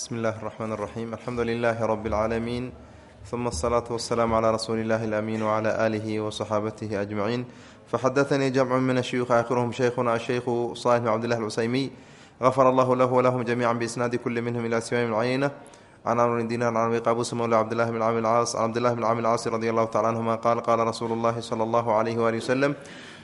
bsmi اllahi الرحmaan الرaxيim alxamdu lilaahi rb اlcaalamiin ثuma الsalaaةu waلsalaam عlى rasuuli اllahi اlأmiin وعlى آlihi وصaxaabatihi أجmaciin faxadaثanii jamcu min الshuyuuخi aakhiruhm shaykhuna ashayku salح bn cbdillah اlcusaymiy غafar allahu lahu wlahum jamiica bإsnaadi kuli minhm ilى simaam cayna can amr dinar can abi qaabus mawla cabdillahi bn cami caas can cabdillahi bn cami lcaasi radi allahu tacala anhuma qaal qaala rasuulu llahi sala allahu alayhi waali wasalam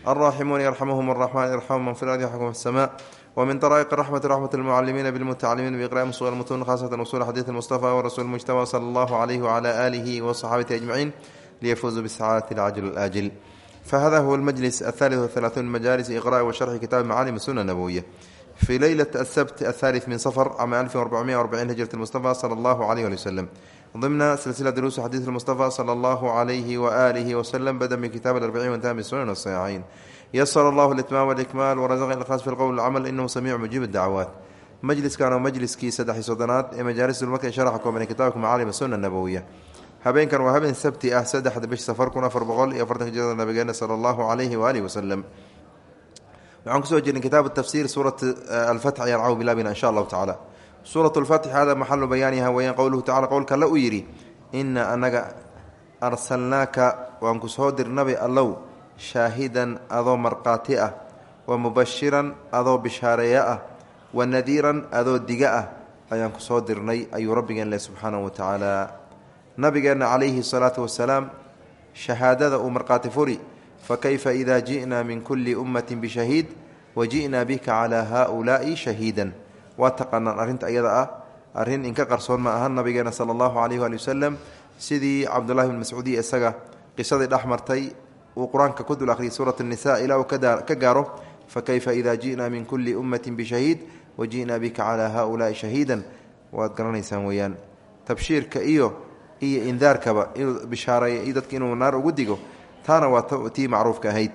alraaximuuna yarxamuhum araxmaan irxamu man fi lardi yaxkum fi samaa wmin daraa'iq raxmati raxmat lmucalimiina bilmutacalimiin biiqra'i usul mutun khasatan usul xadiid mustafa warasuul mujtaba sala allahu calayhi wcala aalihi wasaxaabati ajmaciin liyafuuzuu bisacaadati alcajl alajil fahada huwa almajlis athaalith wathalaatun min majalis iqra'i wa sharxi kitaabi macaalim suna nabowiya fii leylat asabt athaalith min safar cama alfin arbacmiya arbacin hijrat mustafa sala allahu calayh ali waslem ضمن سلسلة دروس حديث المصطفى صلى الله عليه وآله وسلم بدأ من كتاب الأربعين وانتهى من السنن والصحيحين yasr allah itmaam wاlkmaal wrasaqni ilkhaas fi lqowl cml inahu samiicu mujiib dacwaat majliskan waa majliskii saddex iy sodonaad ee majaalis ulmarka sharaxa koobane kitaabka macaalim sunna nabowiya habeenkan waa habeen sabti ah saddexda bish safar kun afar boqol iyo afartanka jirada nabigeena sala allahu calayhi waalihi wasalam waxaan ku soo jirnay kitaabu tafsiir suurat alfatx ayaan caw bilaabina insha allahu tacaala suuratu lfatx hada maxalu bayaaniha weeyaan qowluhu tacala qowlka alla u yidhi ina anaga arsalnaaka waan ku soo dirnabi allow shaahidan adoo markhaati ah wa mubashiran adoo bishaareeye ah wa nadiiran adoo diga ah ayaan ku soo dirnay ayuu rabbigeen leh subxaanahu wa tacaala nabigeenna calayhi salaatu wasalaam shahaadada uu markhaati furi fa kayfa idaa ji'naa min kulli ummatin bishahiid wa ji'naa bika calaa haaulaa'i shahiidan. Waa taqaanaan arrinta iyada ah arrin inka qarsoon ma ahan nabigeena sala allahu calayhi waali wasalam sidii cabdullahi bn mascuudiy isaga qisadii dhex martay uu qur'aanka ku dul akhriyay suurat nisa ilaa uu ka gaaro fakayfa ida ji'naa min kulli ummati bishahiid wa ji'naa bika calaa haulaai shahiidan. Waad garanaysaan weeyaan. Tabshiirka iyo iyo indaarkaba inuu bishaareeyo iyo dadka inuu naar ugu digo taana waa tii macruufka ahayd.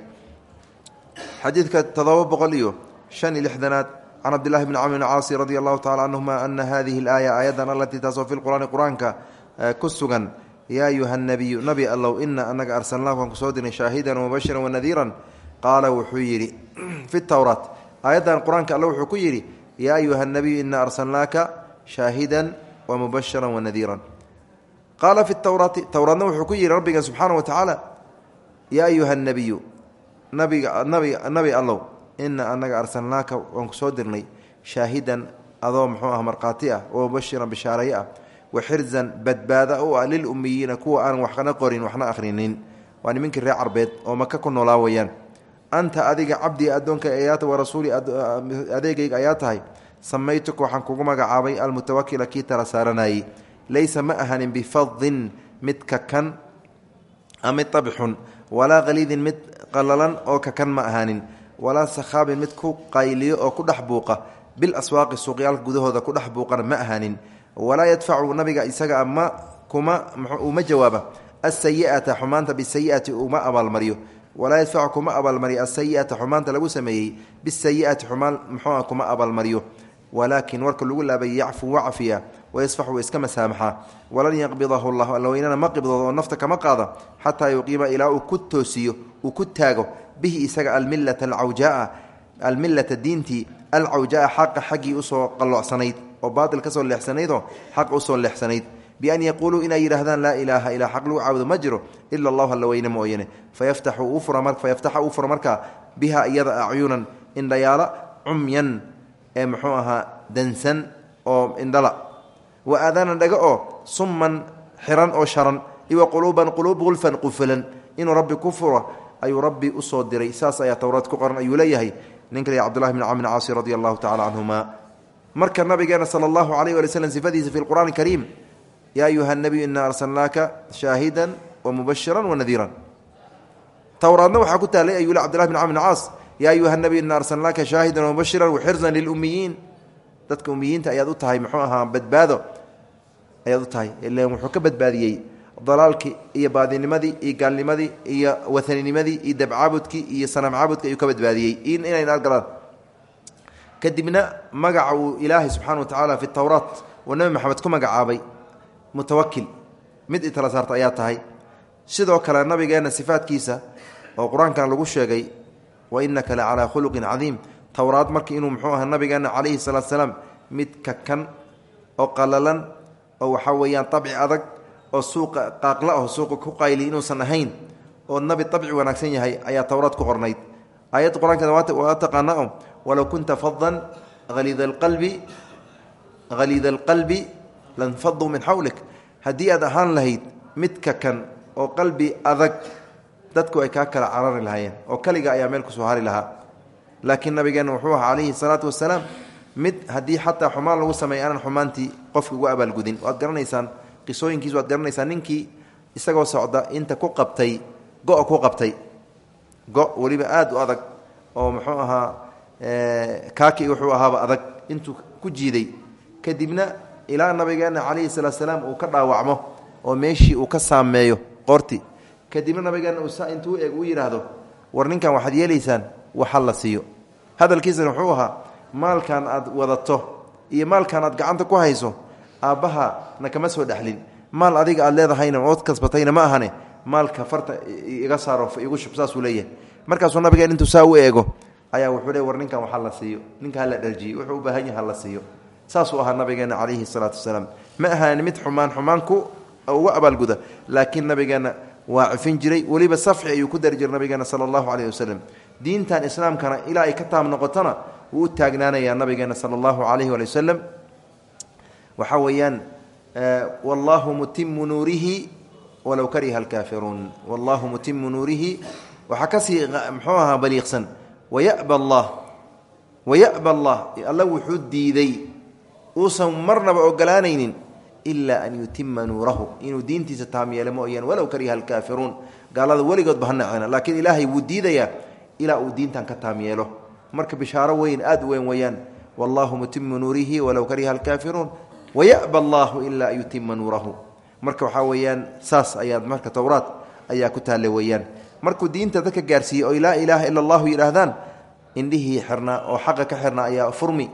Xadiidka todoba boqol iyo shan iyo lixdanaad can cabdillahi bni camr bn caasi radi allahu tacala canhuma ana hadihi alaaya aayadan alatii taasoo fi lqur'aani qur'aanka ku sugan yaa ayuha nabiyu nabi allow ina anaga arsalnaaka waan ku soo dirnay shaahidan wamubashiran wanadiiran qaala wuxuu yidhi fi towraat aayaddan qur'aanka alle wuxuu ku yidhi yaa ayuha nabiyu ina arsalnaaka shaahidan wamubashiran wanadiiran qaala fi towraati towraadna wuxuu ku yidhi rabbiga subxaana wa tacaala yaa ayuha nabiyu nabiga nabi nabi allow ina anaga arsalnaaka waan ku soo dirnay shaahidan adoo muxuu ah markhaati ah wamubashiran bishaareeye ah waxirzan badbaada u ah lilummiyiina kuwa aan waxna qorin waxna akhrinin waa nimankii reer carbeed oo maka ku noolaa weyaan anta adiga cabdii addoonka ayaata wa rasuuli adeegayga ayaa tahay samaytuka waxaan kugu magacaabay almutawakila kii tala saaranayey laysa ma ahanin bifadin mid kakan mid abxun walaa qaliidin mid qalalan oo kakan ma ahaanin walaa sakhaabin mid ku qayliyo oo ku dhex buuqa bilaswaaqi suuqyaalka gudahooda ku dhex buuqana ma ahaanin walaa yadfacu nabiga isaga ma kuma uma jawaaba asayiata xumaanta bisayiati uma abaalmaryo walaa yadfacu kuma abaalmaryo asayiata xumaanta lagu sameeyey bisayiati xumaan muxua kuma abaalmaryo walaakin warka lagu laabay yacfu wacfiya wayasfaxu iska masaamaxa. Walan yaqbidahu llah allaweynana ma qibdoodo oo nafta kama qaada xataa yuqiima ilaa uu ku toosiyo uu ku taago. Bihi isaga almilata alcawjaa almilata diintii alcawjaa xaqa xaggii u soo qallocsanayd oo baail ka soo leexsanaydoo xaq u soo leexsanayd. Bian yaquuluu inay yidhaahdaan laa ilaaha ilaa xaq lagu caabudo ma jiro ila allahu alla weyne mooyane fayaftaxa uu fura markaa biha iyada acyunan indhayaala cumyan ee muxuu ahaa dansan oo indhala. Wa aadaanan dhaga oo summan xiran oo sharan. Iwa quluuban quluub gulfan qufulan inuu rabbi ku furo ayuu rabbi u soo diray. Saas ayaa towraad ku qoran ayuu leeyahay. Ninka la cbdullahi bn camr caasi radi allahu tacala canhuma marka nabigeena sala allahu calayh wali slm sifadiisa fi lqur'ani kariim yaa ayuha nabiyu ina arsalnaaka shaahidan wamubashiran wanadiiran towraadna waxaa ku taalay ayuu le cbdullahi bn camr bn yaa ayuha nabiyu ina arsalnaaka shaahidan wamubashiran waxirsan lilummiyiin dadka ummiyiinta ayaad u tahay muxuu ahaa badbaado. Ayaad u tahay ilan wuxuu ka badbaadiyey dalaalkii iyo baadinimadii iyo gaalnimadii iyo wahaninimadii iyo dabcaabudkii iyo sanam ayuu ka badbaadiyey. Inay naar galaan kadibna magaca uu ilaahay subxana wa tacaala fi towraat uu nebi maxamed ku magacaabay mutawakil mid itala saarta ayaa tahay sidoo kale nabigeenna sifaadkiisa oo qur'aankan lagu sheegay wa innaka la calaa khuluqin cadiim. Towraad markii inuu muxuu aha nabigeenna calayhi salaatu salaam mid kakan oo qalalan oo waxaa weeyaan abci adag oo suuqa qaaqla ah suuqa ku qayli inuusan ahayn oo nabi abci wanaagsan yahay ayaa towraad ku qornayd. Aayadda qur'aanka waa taqaana o walow kunta fadan aliid alqalbi haliida alqalbi lanfaduu min xawlik haddii aad ahaan lahayd midka kan oo qalbi adag dadku ay kaa kala carari lahaayeen oo kaliga ayaa meel ku soo hari lahaa. Laakiin nabigeenna wuxuu ahaa calayhi salaatu wasalaam mid haddii xataa xumaan lagu sameeya aanan xumaantii qofka ugu abaalgudin. Waad garanaysaan qisooyinkiis waad garanaysaan ninkii isagoo socda inta ku qabtay go- ku qabtay. Go weliba aada u adag oo muxuu ahaa kaaki wuxuu ahaaba adag intuu ku jiiday. Kadibna ilaa nabigeena calayhi salaam uu ka dhaawacmo oo meeshii uu ka saameeyo qoorti kadibna nabigeena uusa intuu eeg uu yidhaahdo war ninkan waxaad yeelaysaan? Waxa la siiyo. Hadalkiisana wuxuu ahaa maalkan aad wadato iyo maalkan aad gacanta ku hayso aabbaha na kama soo dhexlin maal adiga aad leedahayna ood kasbatayna ma ahane. Maalka farta iga saaro igu shub saasuu leeyahay. Markaasuu nabigeen intuu saa u eego ayaa wuxuu le war ninkan waxa la siiyo ninka hala dharjiyo wuxuu u baahan yahay hala siiyo. Saasuu ahaa nabigeena calayhi salaatu wasalaam. Ma ahaan mid xumaan xumaanku uga abaalguda laakiin nabigeenna waa cifin jiray. Weliba safxi ayuu ku dari jiray nabigeena sala allahu caleyhi wasalam diintan islaamkana ilaa ay ka taam noqotona wuu taagnaanayaa nabigeena sala allahu calayhi waali wasalam waxaa weeyaan wallahu mutimu nuurihi walow kariha alkaafiruun. Wallahu mutimu nuurihi. Waxaa ka sii muxuu ahaa baliiqsan wayaba allah wayaba allah alla wuxuu diiday uusan marnaba ogolaanaynin ilaa an yutima nuurahu inuu diintiisa taam yeele mooyaan walow kariha alkaafiruun gaalada weligoodba ha nacena laakiin ilaahay wuu diidayaa ilaa uu diintan ka taam yeelo marka bishaaro weyn aad weyn weeyaan wallahu mutimu nuurihi walow kariha alkaafiruun wayaba allahu ilaa an yutima nuurahu marka waxaa weeyaan saas ayaad marka towraad ayaa ku taalle weeyaan markuu diinta dadka gaarsiiyey oy laa ilaaha ila allahu yidhaahdaan indhihii xirnaa oo xaqa ka xirnaa ayaa furmi.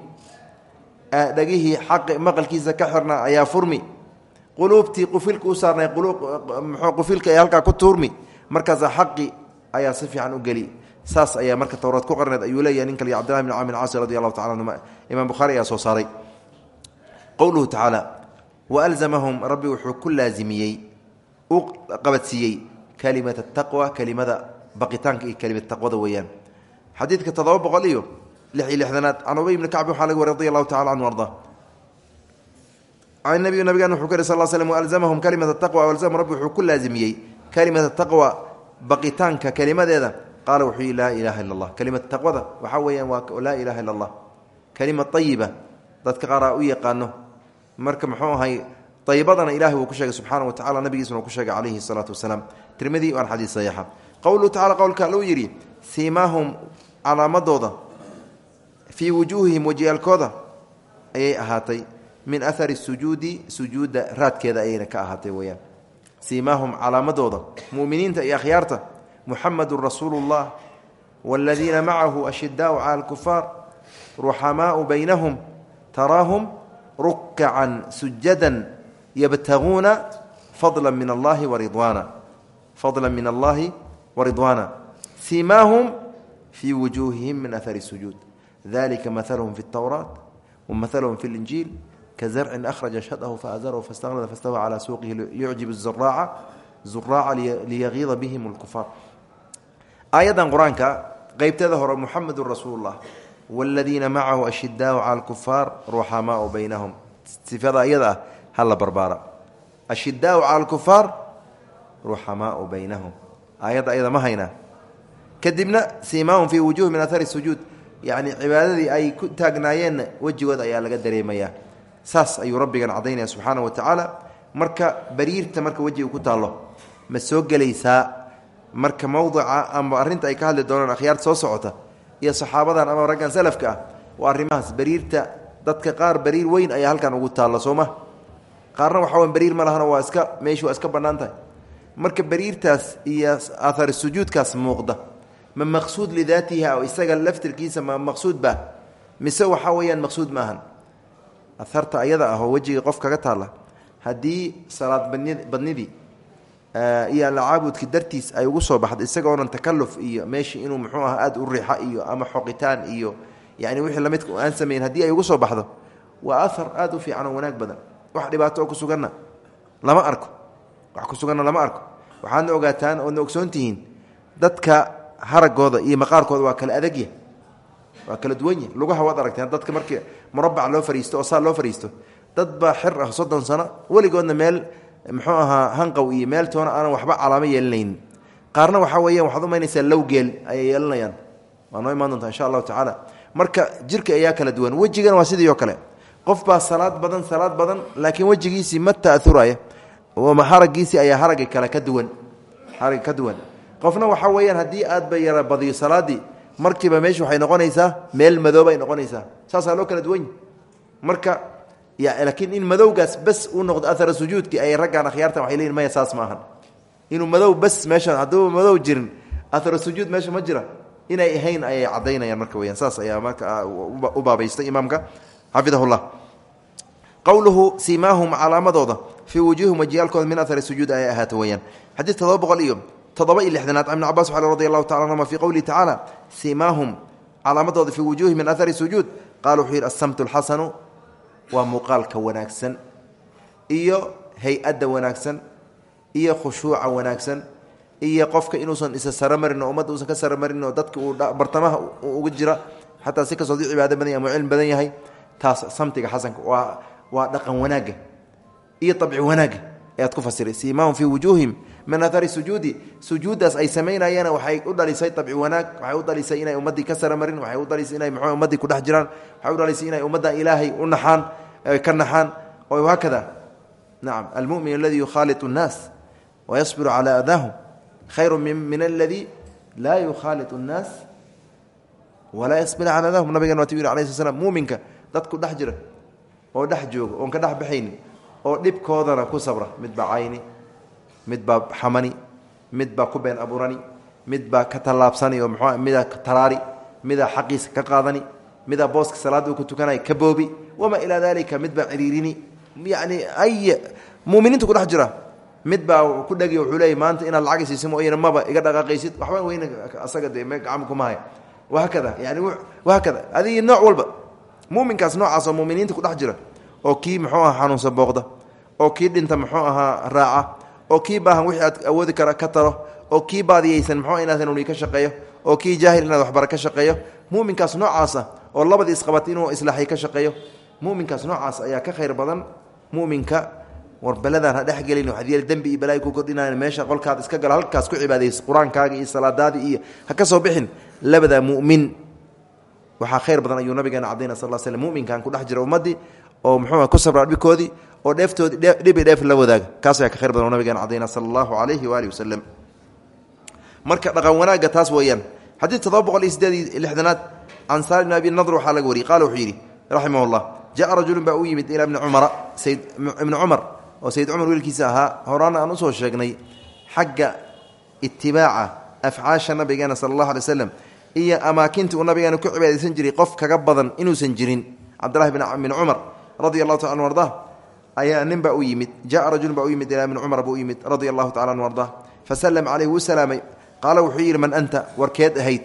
Dhagihii xaqi maqalkiisa ka xirnaa ayaa furmi. Quluubtii qufilka u saarnay mxuu qufilka ee halkaa ku tuurmi markaasaa xaqi ayaa si fiican u geli. Saas ayaa marka towraad ku qarneed ayuu leeyahay nin kale cbdillahi bn camr caasi radi allahu tacala anhuma imaam bukhaari ayaa soo saaray. Qowluhu tacaala waalzamahum rabbi wuxuu ku laazimiyey u qabadsiiyey kalimat ataqwa kelimada baqitaanka iyo kelimad taqwada weeyaan. Xadiidka toddoba boqol iyo lix iyo lixdanaad ubay bni kacbi waxaa laga wari allahu tacala canhu arda. Can nabiy nabigan wuxuu ka yiri sal slm walzamahum kalimat ataqwa walzamahum rabbi wuxuu ku laazimiyey kalimat ataqwa baqitaanka kelimadeeda qaala wuxuu yihi laa illa allah kelimad taqwada waxaa weeyaan waa laa ilaha illa allah kelimad ayiba dadka qaaraa u yaqaano. Marka muxuu ahay ayibadana ilahay wuu ku sheegay subxaana wa tacala nabigiisuna uu ku tirmidi waan xadiis saxiixa. Qowluhu tacala qowlka alluu yidhi siimaahum calaamadooda fii wujuuhihim wejiyaalkooda ayay ahaatay. Min ahari sujuudi sujuudda raadkeeda ayayna ka ahaatay weyaan siimaahum calaamadooda muminiinta iyo akhyaarta muxamedun rasuulu llah waaladiina macahu ashidaau cala alkufaar ruxamaau baynahum taraahum rukacan sujadan yabtaguuna fadla min allahi waridwaana fadla min allahi waridwaana siimaahum fii wujuuhihim min ahari sujuud dalika mahalhum fi اtowraat wamahalhum fi اlinjiil kazarcin akhraja shadahu faazarahu faاstaklada faاstawa calaa suuqihi liyucjib zuraaca zuraaca liyagiida bihim اlkufaar aayaddan qur-aanka qeybteeda hore muxamedun rasuulu llah wladiina macahu ashidaau cala alkufaar ruxamaau baynahum sifada iyada ah hala barbaara ashidaau cala alkufaar ruxamaau baynahum. Aayadda ayada ma haynaa kadibna siimaahum fii wujuhi min ahari sujuud. Yacni cibaadadii ay ku taagnaayeenna wejigooda ayaa laga dareemayaa. Saas ayuu rabbigan cadaynaya subxaana wa tacaala. Marka bariirta marka wejiga ku taallo ma soo gelaysaa? Marka mowdica ama arrinta ay ka hadli doonaan akhyaarta soo socota iyo saxaabadan ama raggan salafka ah waa arrimahaas. Bariirta dadka qaar bariir weyn ayaa halkan ugu taalla sooma qaarna waxa w bariir ma lahana waa iska meeshu waa iska bannaan tahay marka bariirtaas iyo aahar sujuudkaas muuqda ma maqsuud lidaatiha isaga laftirkiisa ma maqsuud ba? Mise waxaa weeyaan maqsuud maahan aharta ayada ah oo wejiga qof kaga taalla haddii salaad badnidii iyo allacaabudki dartiis ay ugu soo baxdo isagoonan takaluf iyo meeshii inuu muxuu ah aada u rixa iyo ama xoqitaan iyo yani wixii lamidka aan samayn haddii ay ugu soo baxdo waa ahar aada u fiican oo wanaag badan. Wax dhibaato oo ku suganna lama arko wax ku suganna lama arko. Waxaadna ogaataan oodna ogsoon tihiin dadka haragooda iyo maqaarkooda waa kala adagya waa kala duwanya. Lugaha waad aragteen dadka markii murabac loo fariisto oo saa loo fariisto dad xir ah soddon sano weligoodna meel muxuu ahaa hanqow iyo meel toona aanan waxba calaamo yeelinaynin qaarna waxaa weeyaan waxaad umaynaysaa lowgeel ayay yeelanayaan waa noo imaan doontaa insha allahu tacaala. Marka jirka ayaa kala duwan. Wejigana waa sidii oo kale. Qof baa salaad badan salaad badan laakiin wejigiisii ma ta'uraya haraggiisii ayaa haragga kale ka duwan haragga ka duwan. Qofna waxaa weeyaan haddii aad ba yara badiyo salaaddii markiiba meeshu waxay noqonaysaa meel madoobay noqonaysaa. Saasaa loo kala duwany marka laakiin in madowgaas bes uu noqdo ahara sujuudki ay raggaan akhyaartan waxay leeyihiin maya saas maahan inuu madow bes meesha hadduu jirin ahara sujuud meesha ma jira. Inay ahayn ayay caddaynayaan marka weyaan saas ayaa marka u baabaystay imaamka xafidahullah. Qowluhu siimaahum calaamadooda fii wujuuhim wajiyaalkooda min ahari sujuud ayay ahaata weyaan xadiid todoba boqol iyo todoba iyo lixdanaad ibn cabas radi allahu tacala anhuma fii qowlihi tacaala siimaahum calaamadooda fii wujuuhi min ahari sujuud qaala wuxuu yidhi asamtu lxasanu waa muuqaalka wanaagsan iyo hay'adda wanaagsan iyo khushuuca wanaagsan iyo qofka inuusan isa saramarin oo ummadda uusan ka saramarin oo dadka uu bartamaha uga jira xataa si kastoo cibaado badan yahy ama iyo abci wanaagga ayaad ku fasiray siimaahum fii wujuuhim min ahari sujuudi sujuuddaas ay samaynayeena waxay u dhalisay abci wanaag waxay u dhalisay inay ummaddii ka saramarin waxay u dhalisay inay mxuu ummaddii kudhex jiraan waxay u dhalisay inay ummadda ilaahay u naxaan ka naxaan oo haakada nacam almumin aladi yukhaaliط الnaas wayasbiru calى adaahum khayru min aladi laa yukhaaliط الnaas walaa yasbir calى adaahum nabigan waatu yiri alay sl slam muuminka dadku dhex jira oo dhex jooga oon ka dhex baxayni oo dhibkoodana ku sabra. Mid baa cayni mid baa xamani mid baa ku been abuurani mid baa ka tallaabsani oo mxu midaa taraari midaa xaqiisa ka qaadani midaa booska salaadda uu ku tukanay ka boobi. Wamaa ilaa dalika mid baa ciriirini. Yani ay muminiinta kudhex jira. Mid baa ku dhegi wuxuu leeyay maanta inaad lacag siisa mooyane maba iga dhaqaaqaysid. Waxba weyne asaga dee me gacama kumahaya wahaakada yani wahaakada adigi nooc walba muminkaas noocaas oo muminiinta kudhex jira oo kii muxuu aha xanuunsan booqda oo kii dhinta muxuu ahaa raaca oo kii baahan wixii aad awoodi kara ka taro oo kii baadiyeysan muxuu inaad hanuuni ka shaqeeyo oo kii jaahil inaad waxbara ka shaqeeyo muminkaas noocaasa oo labadii isqabat inuu islaaxay ka shaqeeyo muminkaas noocaas ayaa ka khayr badan muminka war beladaan ha dhexgelin yeeli dembi iyo balaayi ku kordhinayan meesha qolkaad iska galo halkaas ku cibaadaysa qur'aankaaga iyo salaadaadii iyo ha ka soo bixin labada mu'min waxaa khayr badan ayuu nabigeena cadayna sal l slm muminkan ku dhex jira ummaddii oo muxuu ku sabra dhibkoodii oo dheeftoodi dhibi dheef la wadaaga. Kaas ayaa ka khayr badan oo nabigeena cadayna sala allahu calayhi waalihi wasalam marka dhaqan wanaagga taas weeyaan. Xadiid todoba boqol iyo sideed iyo lixdanaad can bn abi nadr waxaa laga wariyey. Qaala wuxuu yidhi raximah jaءa rajulun baa u yimid ilaa bni cumara sayd ibni cumar oo sayd cumar wiilkiisa ahaa. Horaana aan u soo sheegnay xagga itibaaca afcaasha nabigeena sala allahu alay iyo amaakinta uu nabigeena ku cibaadaysan jiray. Qof kaga badan inuusan jirin. Cabdulahi bin cumar radi allahu taala anu arda ayaa nin baa u yimid jaءa rajulun baa u yimid ilaa bni cumar buu u yimid radia allahu tacala anu arda faslm caleyh wuu salaamay qaala wuxuu yidhi man anta? War ahayd.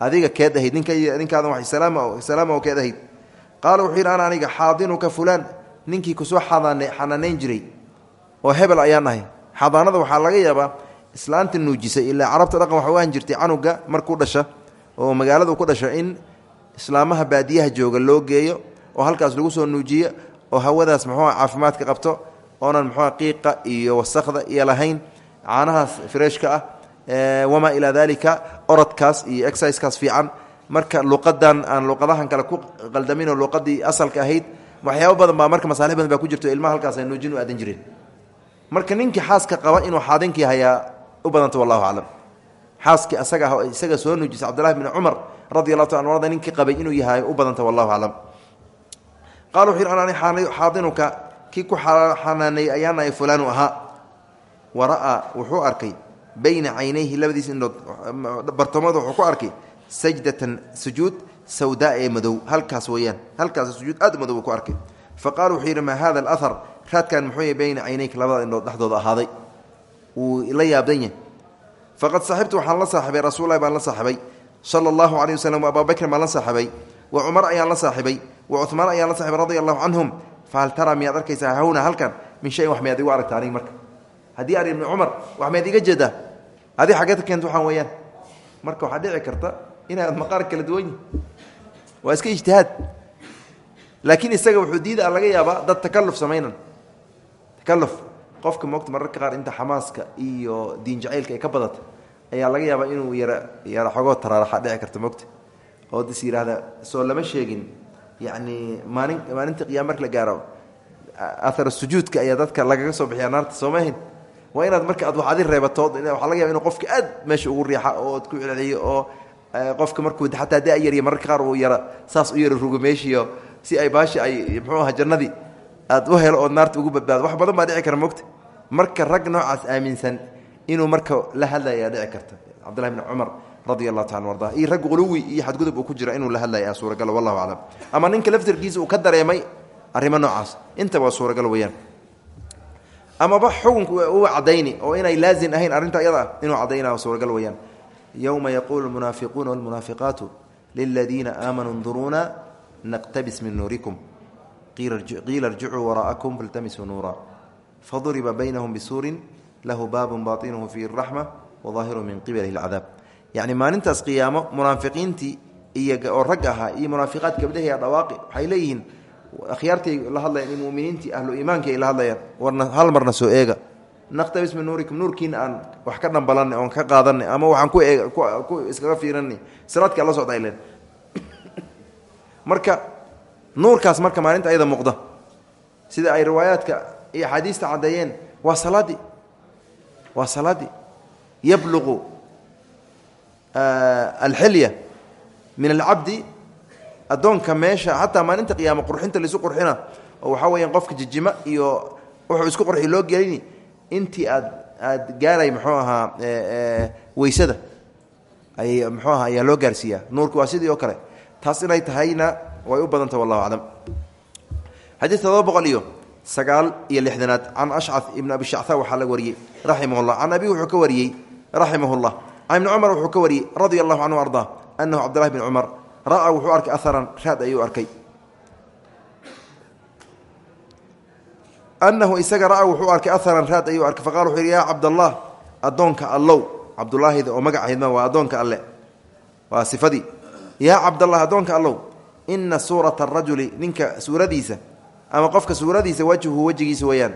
Adiga keed ahayd ninkaadan wa salaama oo keed ahayd. Qaala wuxuu yidhi ana aniga xaadinuka fulaan ninkii ku soo xanaanayn jiray oo hebel ayaan xadaanada waxaa laga yaabaa islaanta nuujisay ilaa carabta dhaqan waxa u ahan jirtay canuga markuu dhasha oo magaaladu ku dhasho in islaamaha baadiyaha jooga loo geeyo oo halkaas lagu soo nuujiyo oo hawadaas muxuua caafimaadka qabto oonan muxua qiiqa iyo wasakda iyo lahayn caanahaas freshka ah wamaa ilaa dalika orodkaas iyo exercisekaas fiican. Marka luqadan aan luqadahan kale ku qaldamin oo luqadii asalka ahayd waxyaaba badan baa marka masaalix badan baa ku jirto ilmaha halkaas ay nuujin u aadan jireen. Marka ninkii xaaska qaba inuu xaadinkii hayaa u badanta wallahu aclam. Xaaskii asaga ah isaga soo nuujisa cabdullahi bni cumar radi allahu ta arda ninkii inuu yahay u badanta wallahu aclam qala wuxu yidhi xaadinuka kii ku xanaaneeyey ayaanahay fulaanu ahaa. Wara'aa wuxuu arkay bayna caynayhi labadiis indhood bartamooda wuxuu ku arkay sajdatan sujuud sawdaa ee madow halkaas weeyaan halkaas sujuud aad madow ku arkay. Fa qaala wuxuu yidhi maa hada alahar raadkan muxuu yahy bayna caynayka labada indhood dhexdooda ahaaday. Wuu la yaabdan yahay. Faqad saxibtu waxaan la saaxibay rasuulahi baan la saaxibay. Sala allahu caleyh wa abaa bakrin baan la saaxibay. Wa cumar ayaan la saaxibay wa cumaan ayaan la saxiibay radia allahu canhum taraa miyaad arkaysaa? Hawna halkan. Min shayin wax miyaad igu aragta marka? Haddii aan ibni cumar wax miyaad iga jeedaa? Adi xaggeed ka keenta waxaan weeyaan. Marka waxaa dhici karta inaad maqaar kala duwan yihiin iska ijtihaad. Laakiin isaga wuxuu diida laga yaabaa dad takaluf samaynan. Takaluf qofka moogta mararka qaar inta xamaaska iyo diin jacaylka ay ka badata ayaa laga yaabaa inuu yara yara xogoo taraaraxa dhici karta moogta oo dis soo lama sheegin yacni maalin maalinta qiyam marka la gaaro athar sujuudka ayaa dadka lagaga soo bixiyaa naarta sooma ahayn? Waa inaad marka aad wax adi reebatood waxaa laga yaba inu qofka aad meesha ugu riixa ood ku celceliyo oo qofka markuu xataa da yarya mararka qaar uu yara saas u yara rugo meeshiio si ay baashi ay muxuu aha jannadii aad u helo ood naarta ugu badbaado. Wax badan baa dhici kara mogta marka rag noocaas aaminsan inuu marka la hadlaya dhici karta. Cabdullahi bni cumar radi allahu taala arda iyo rag quluwi iyo xadgudub uu ku jira inuu la hadlaya suuragal wallahu aclam ama ninka laftirkiisa uu ka dareemay arrimo noocaas intaba waa suuragal weyaan amaba xukunku uu cadayni oo inay laazim ahayn arrinta iyada inuu cadayna suuragal weyaan yowma yaquulu lmunaafiquuna walmunaafiqaatu liladiina aamanuu nduruuna naqtabis min nuurikum. Qiila irjicuu waraa'akum faltamisuu nuura faduriba baynahum bisuurin lahu baabun baatinuhu fiihi raxma wadaahiru min qibalihi alcadaab yacni maalintaas qiyaamo munaafiqiintii iyo oo rag ahaa iyo munaafiqaad gabdhahi dhawaaqi waxay leeyihiin akhyaartay la hadlayaan iyo muminiintii ahlu iimaanki ay la hadlayaan warna hal marna soo eega. Naqtabis min nuurikum nuurkiina aan wax ka dhambalanay oon ka qaadanay ama waxaan ku iskaga fiiranay salaadka la socda ilen marka nuurkaas marka maalinta ayada muuqda sida ay riwaayaadka iyo axaadiista caddeeyeen waa salaadii waa salaadii yabluqu alxilya min alcabdi addoonka meesha xataa maalinta qiyaamo qurxinta laisu qurxina oo waxaa weyaan qofka jijima iyo wuxuu isku qurxi loo gelini intii aad aad gaaray muxuu ahaa weysada ay muxuu aha ayaa loo gaarsiiyaa nuurka waa sidii oo kale taas inay tahayna way u badanta wallahu aclam xadiid todoba boqol iyo sagaal iyo lixdanaad can ashca ibn abi shactha waxaa laga wariyey raximah llah can abi wuxuu ka wariyey raximah llah ibni cumar wuxuu ka wariyey radia allahu canhu ardaa anahu cabdullahi bn cumar ra'a wuxuu arkay aharan raad ayuu arkay. Anahu isaga ra wuxuu arkay aharan raad ayuu arkay. Faqala wuxuu yidhi yaa cabdallah addoonka allow. Cabdulaahida oo magacaydma waa addoonka alle. Waa sifadii. Yaa cabdallah addoonka allow. Ina suurata arajuli ninka suuradiisa ama qofka suuradiisa wajhu wejigiisa weeyaan.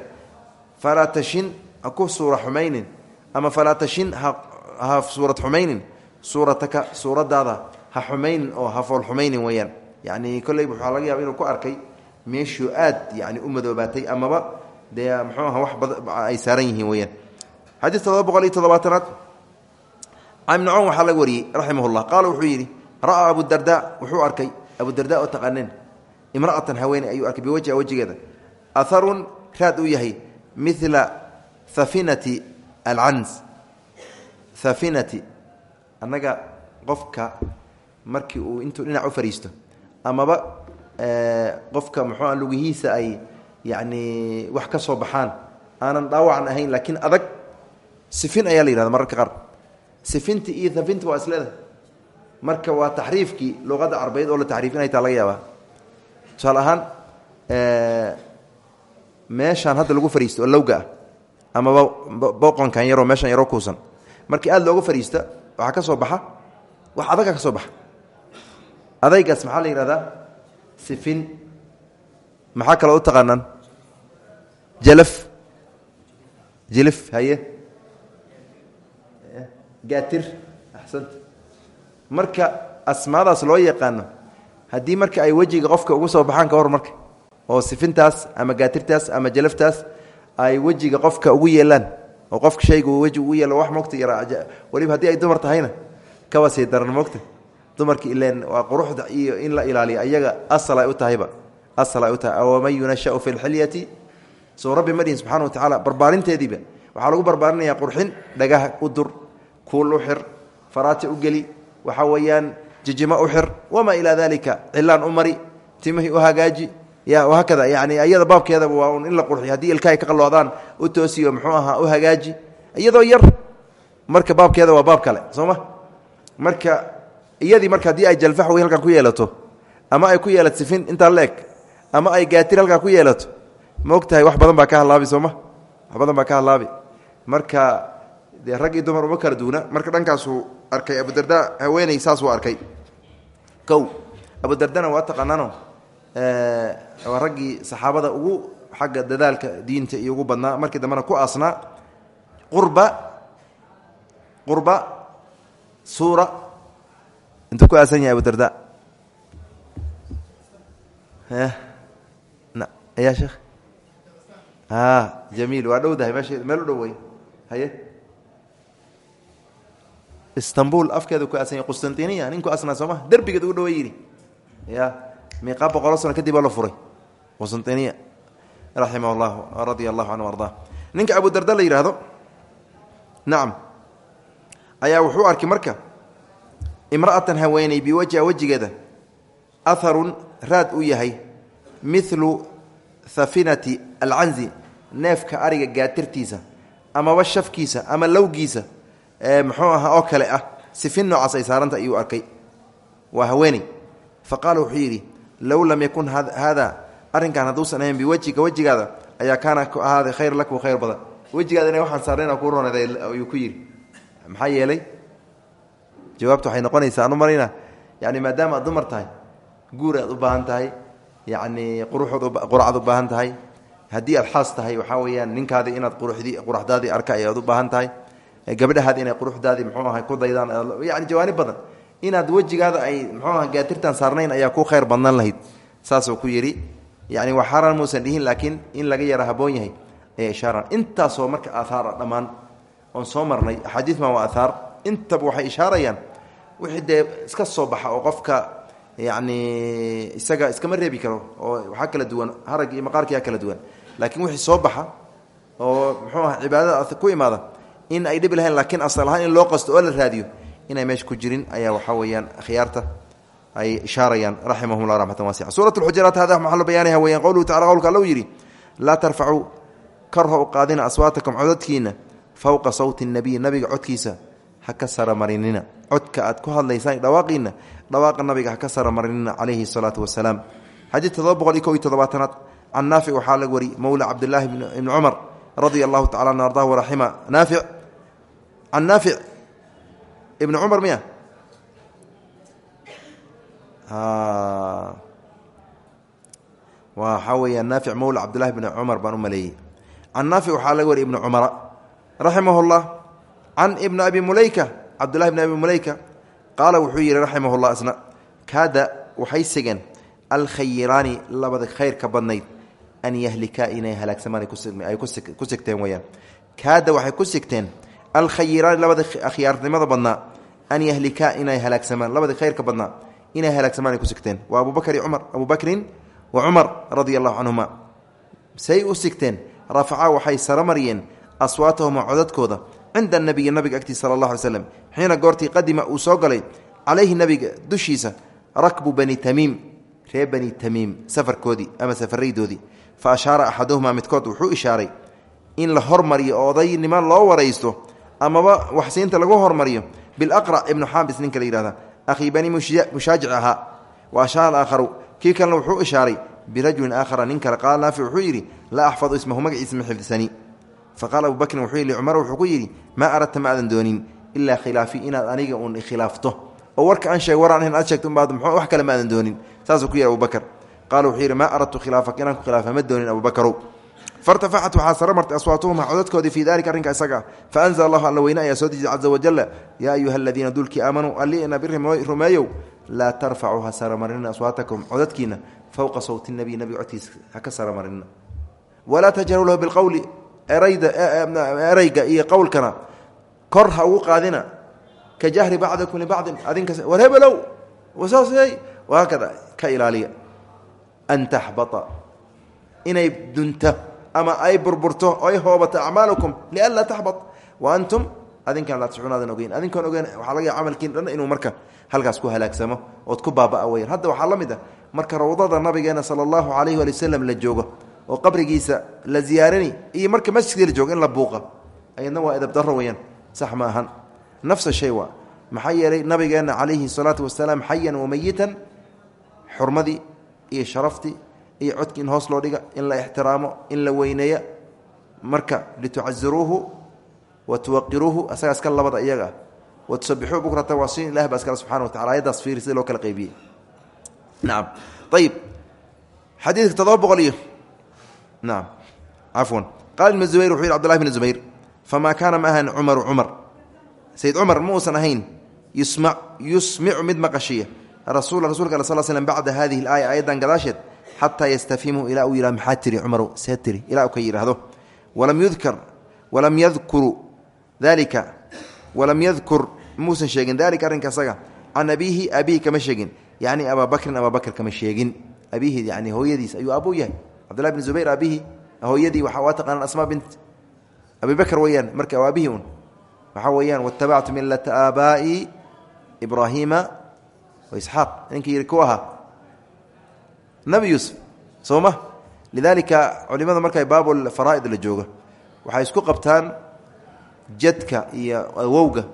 Falaa tashin ha ku suura xumaynin. Ama falaa tashin ha suurad xumaynin suurataka suuradaada ha xumaynin oo ha fool xumaynin weeyaan. Yacni kolley waxaa laga yaaba inuu ku arkay meeshuu aad yani u madoobaatay amaba dee muxuu aha wax ay saaran yihiin weeyaan. Xadiis todoba boqol iyo toddobaatanaad can ibni con waxaa laga wariyey raximah llah qaala wuxuu yidhi ra'aa abudarda wuxuu arkay abudarda oo taqaaneen imra'atan haweeney ayuu arkay biwajha wejigeeda aharun raad uu yahay mila hafinati alcans hafinati annaga qofka markii uu intuu dhinac u fariisto amaba qofka muxuua lugihiisa ay yacni wax ka soo baxaan aanan dhaawacan ahayn laakiin adag sifin ayaa la yihahda mararka qaar. Sifinti iyo hafinti waa isleedahay. Marka waa taxriifkii luqadda carbeed oo la taxriifinay taa laga yaabaa. Tusaale ahaan meeshaan hadda lagu fariisto oo lowga ah amaba boqonkan yaroo meeshan yaroo kuusan markii aada looga fariista waxaa ka soo baxa? Wax adaga ka soo baxa. Adaygaas maxaa la yihahdaa sifin. Maxaa kaloo u taqaanaan? Jalaf. Jilif haye. Gaatir. Axsanta marka asmaadaas loo yaqaano haddii marka ay wejiga qofka ugu soo baxaan ka hor marka oo sifintaas ama gaatirtaas ama jalaftaas ay wejiga qofka ugu yeelaan oo qofka shayga weji ugu yeelo wax mogta waliba haddii ay dumar tahayna kaba sii daran mogta dumarki ileen waa quruxda iyo in la ilaaliyo ayaga asal ay u tahayba asal ay u tahay awaman yunashau fi lxilyati soo rabbi ma dhihin subxana wa tacaala barbaarinteediiba waxaa lagu barbaarinaya qurxin dhagaha u dur kuul u xir faraati u geli waxaa weeyaan jijimo u xir wamaa ilaa dalika cilaan u mari timihii u hagaaji hakada yani iyada baabkeedaba waa un in la qurxiyo haddii ilkahay ka qalloocdaan u toosiyo muxuu ahaa u hagaaji iyadoo yar. Marka baabkeeda waa baab kale soo ma? Marka iyadii marka haddii ay jalfax wey halkan ku yeelato ama ay ku yeelato sifin intaa la eg ama ay gaatir halkaa ku yeelato ma og tahay wax badan baa ka hadlaabi sooma wax badan baa ka hadlaabi marka dee rag iyo dumar uma kala duuna. Marka dhankaasuu arkay. Abudarda haweeney saasuu arkay. Kow abudardana waa taqaanaano waa raggii saxaabada ugu xagga dadaalka diinta iyo ugu badnaa. Markii dambena ku aasnaa qurba qurba suura intuu ku aasan yahay abudarda ya sheekh? Jamiil waa dhowdahay meesha meel u dhow wey haye. Istanbul afkeeda ku aasan yahay qustantiniya nin ku asnaa soo ma? Derbigeed ugu dhawa yidhi. Ya miiqaa boqolo sano kadib oo la furay qustantiniya raximah llahu radia allahu canhu ardaa ninka abudarda la yidhaahdo nacam ayaa wuxuu arkay marka imra'atan haweeney biwajha wejigeeda aharun raad uu yahay milu hafinati alcanzi neefka ariga gaatirtiisa amaba shafkiisa ama lowgiisa muxuu ahaa oo kale ah sifin noocaas ay saaranta ayuu arkay. Waa haweeney. Fa qaala wuxuu yidhi low lam yakun haada arrinkan hadduusan ahayn biwejika wejigaada ayaa kaana ku ahaaday khayr laku khayr badan. Wejigaada ina waxaan saarnayna ku ronaday ayuu ku yidhi. Maxaa yeelay jawaabta waxay noqonaysaa anu marayna yani maadaama aad dumar tahay guur aad u baahan tahay yacni quracad u baahan tahay haddii aad xaas tahay waxaa weeyaan ninkaadii inaad quruxdii quraxdaadii arka ayaad u baahan tahay gabdhahaad inay quruxdaadii muxuu aha ku daydaan yani jawaanib badan. Inaad wejigaada ay muxuu aha gaatirtaan saarnayn ayaa ku khayr badnaan lahayd. Saasuu ku yidhi yani waa xaaraan muusan dhihin laakiin in laga yara haboon yahay ayaa ishaaran. Intaasoo marka aaaara dhammaan oon soo marnay axaadiidma waa aahaar intaba waxay ishaarayaan wixii dee iska soo baxa oo qofka yani isaga iskama reebi karo oo waxaa kala duwan harag iyo kala duwan. Laakiin wixii soo baxa oo muxuu aha cibaadada ku imaada in ay dhibi lahayn laakiin asal ahaan in loo qasto oo la raadiyo inay meesha ku jirin ayaa waxaa weeyaan khiyaarta ay ishaarayaan raximahum llah raxmatan waasica suurat lxujuraat hada maxalu bayaaniha weyaan qowluhu tacala qowlka allow yidhi laa tarfacuu karha u qaadina aswaatakum codadkiina fowqa sawti nabiy nabiga codkiisa ha ka saramarinina. Codka aad ku hadlaysaan dhawaaqiina dhawaaqa nabiga ha ka saramarinina calayhi salaatu wasalaam xadiid todoba boqol iyo ko iyo toddobaatanaad can naafic waxaa laga wari mowla cabdilaahi ibni cumar radia allahu tacala an ardah waraxima naafic can naafic ibni cumar miya waxaa weeyaa naafic mowla cabdillahi bni cumar baan u maleeyey can naafic waxaa laga wari ibni cumara raximah llah can ibni abi muleyka cabdullahi bni abi muleyka qaala wuxuu yidhi raximah llah isna kaada waxay segeen alkhayiraani labada khayrka badnayd an yahlikaa inay halaagsamaan ay ku sigteen weyaan kaada waxay ku sigteen alkhayiraani labada akhyaarnimada badnaa an yahlikaa inay halaagsamaan labadii khayrka badnaa inay halaagsamaan ay ku sigteen. Waa abubakr iyo cumar abubakrin wa cumar radia allahu canhuma say u sigteen rafacaa waxay saramariyeen aswaatahuma codadkooda cinda nabiyi nabiga agtiisa sala allah alay slam xiina goortii qadima uu soo galay calayhi nabiga dushiisa rakbu bani tamiim reer bani tamiim safarkoodii ama safaraydoodii. Fa ashaara axaduhumaa midkood wuxuu ishaaray in la hormariyo oo odaynimo loo waraysto amaba waxsiinta lagu hormariyo bilaqrac ibnu xaabis ninka la yihahda akhii bani mushaajic ahaa wa ashaara aakharu. Kii kalena wuxuu ishaaray birajulin aakhara nin kale qaala naafic wuxuu yidhi laa axfadu ismahu magaciisa ma xifdisani. Faqaala abu bakrin wuxuu yidhi cumar wuxuu ku yidhi maa aradta ma aadan doonin ilaa khilaafi inaad aniga uun khilaafto. Oo warka aan sheeg waraan ahayn aad sheegto unbaad muxuu wax kale ma aadan doonin. Saasuu ku yidhi abubakar qaala wuxuu yidhi maa aradtu khilaafak inaan ku khilaafa ma doonin abubakarow fartafacat waxaa sare martay aswaatuhuma codadkoodii fii dalika arrinka isaga. Faanzla allahu alla weyne ayaa soo dejiyay caza wajala yaa ayuha aladiina dulkii aamanuu alli'na birumeeyow laa tarfacuu ha saramarinina aswaatakum codadkiina fowqa sawti nabiy nabiga codkiisa ha ka saramarinina walaa tajharuu lahu bilqowli erayga iyo qowlkana kor ha ugu qaadina ka jahri bacdikum libacdin adinka war hebelow wasaasey wahaakada ka ilaaliya. An taxbaa inay dunta ama ay burburto o ay hoobato acmaalukum lianlaa taxbat wa antum adinkaan laa tashcuunaadan ogeyn. Adinkoon ogeyn waxaa laga ya camalkiin dhan inuu marka halkaas ku halaagsamo ood ku baabaa weyan hadda waxaa la mid ah marka rawdada nabigeena sala allahu calayhi waali wasalam la joogo oo qabrigiisa la ziyaarani iyo marka masjidka la joogo in la buuqa ayadna waa edab daro weyaan sax ma ahan. Nafsa shay waa maxaa yeelay nabigeenna calayhi salaatu wasalaam xayan wa meyitan xurmadii iyo sharaftii iyo codki in hoos loo dhiga in la ixtiraamo in la weyneeya. Marka litucaziruuhu wa tuwaqiruuhu asagaas ka labada iyaga. Ah wa tusabixuu bukrata waasiin ilah baa iskale subxana wa tacala ayaddaas fiiri sida loo kala qaybiyey nacam ayib xadiidka toddoba boqol iyo nacam cafwan qaala ibnu zubayr wuxuu yidhi cbdullahi bn zubayr famaa kaana ma ahan cumaru cumar? Sayid cumar ma uusan ahayn. Yusma yusmicu mid maqashiya. Rasuula rasulka al sl slm bacda hadihi alaaya aayaddan gadaasheed xataa yastafhimhu ilaa uu yidhah maxaa tiri cumaru? See tiri ilaa uu ka yidhaahdo walam yudkar walam yadkuru dalika walam yadkur muusan sheegin. Dalika arrinka asaga can abiihi abihi kama sheegin. Yacni abaa bakrin abaa bakr kama sheegin. Abihi yani hooyadiis ayuu aabuu yahay. Cabdullahi bn zubayr aabihi hooyadii waxaa waa taqaanaan asmaa bint abi bakr weeyaan. Marka aabihii un waxaa weeyaan watabactu milata aabaa'i ibraahiima wa isxaaq. Ninkii ku ahaa nabi yuusuf soo ma? Lidaalika culimada markay baabulfaraa'id la jooga waxay isku qabtaan jadka iyo awowga.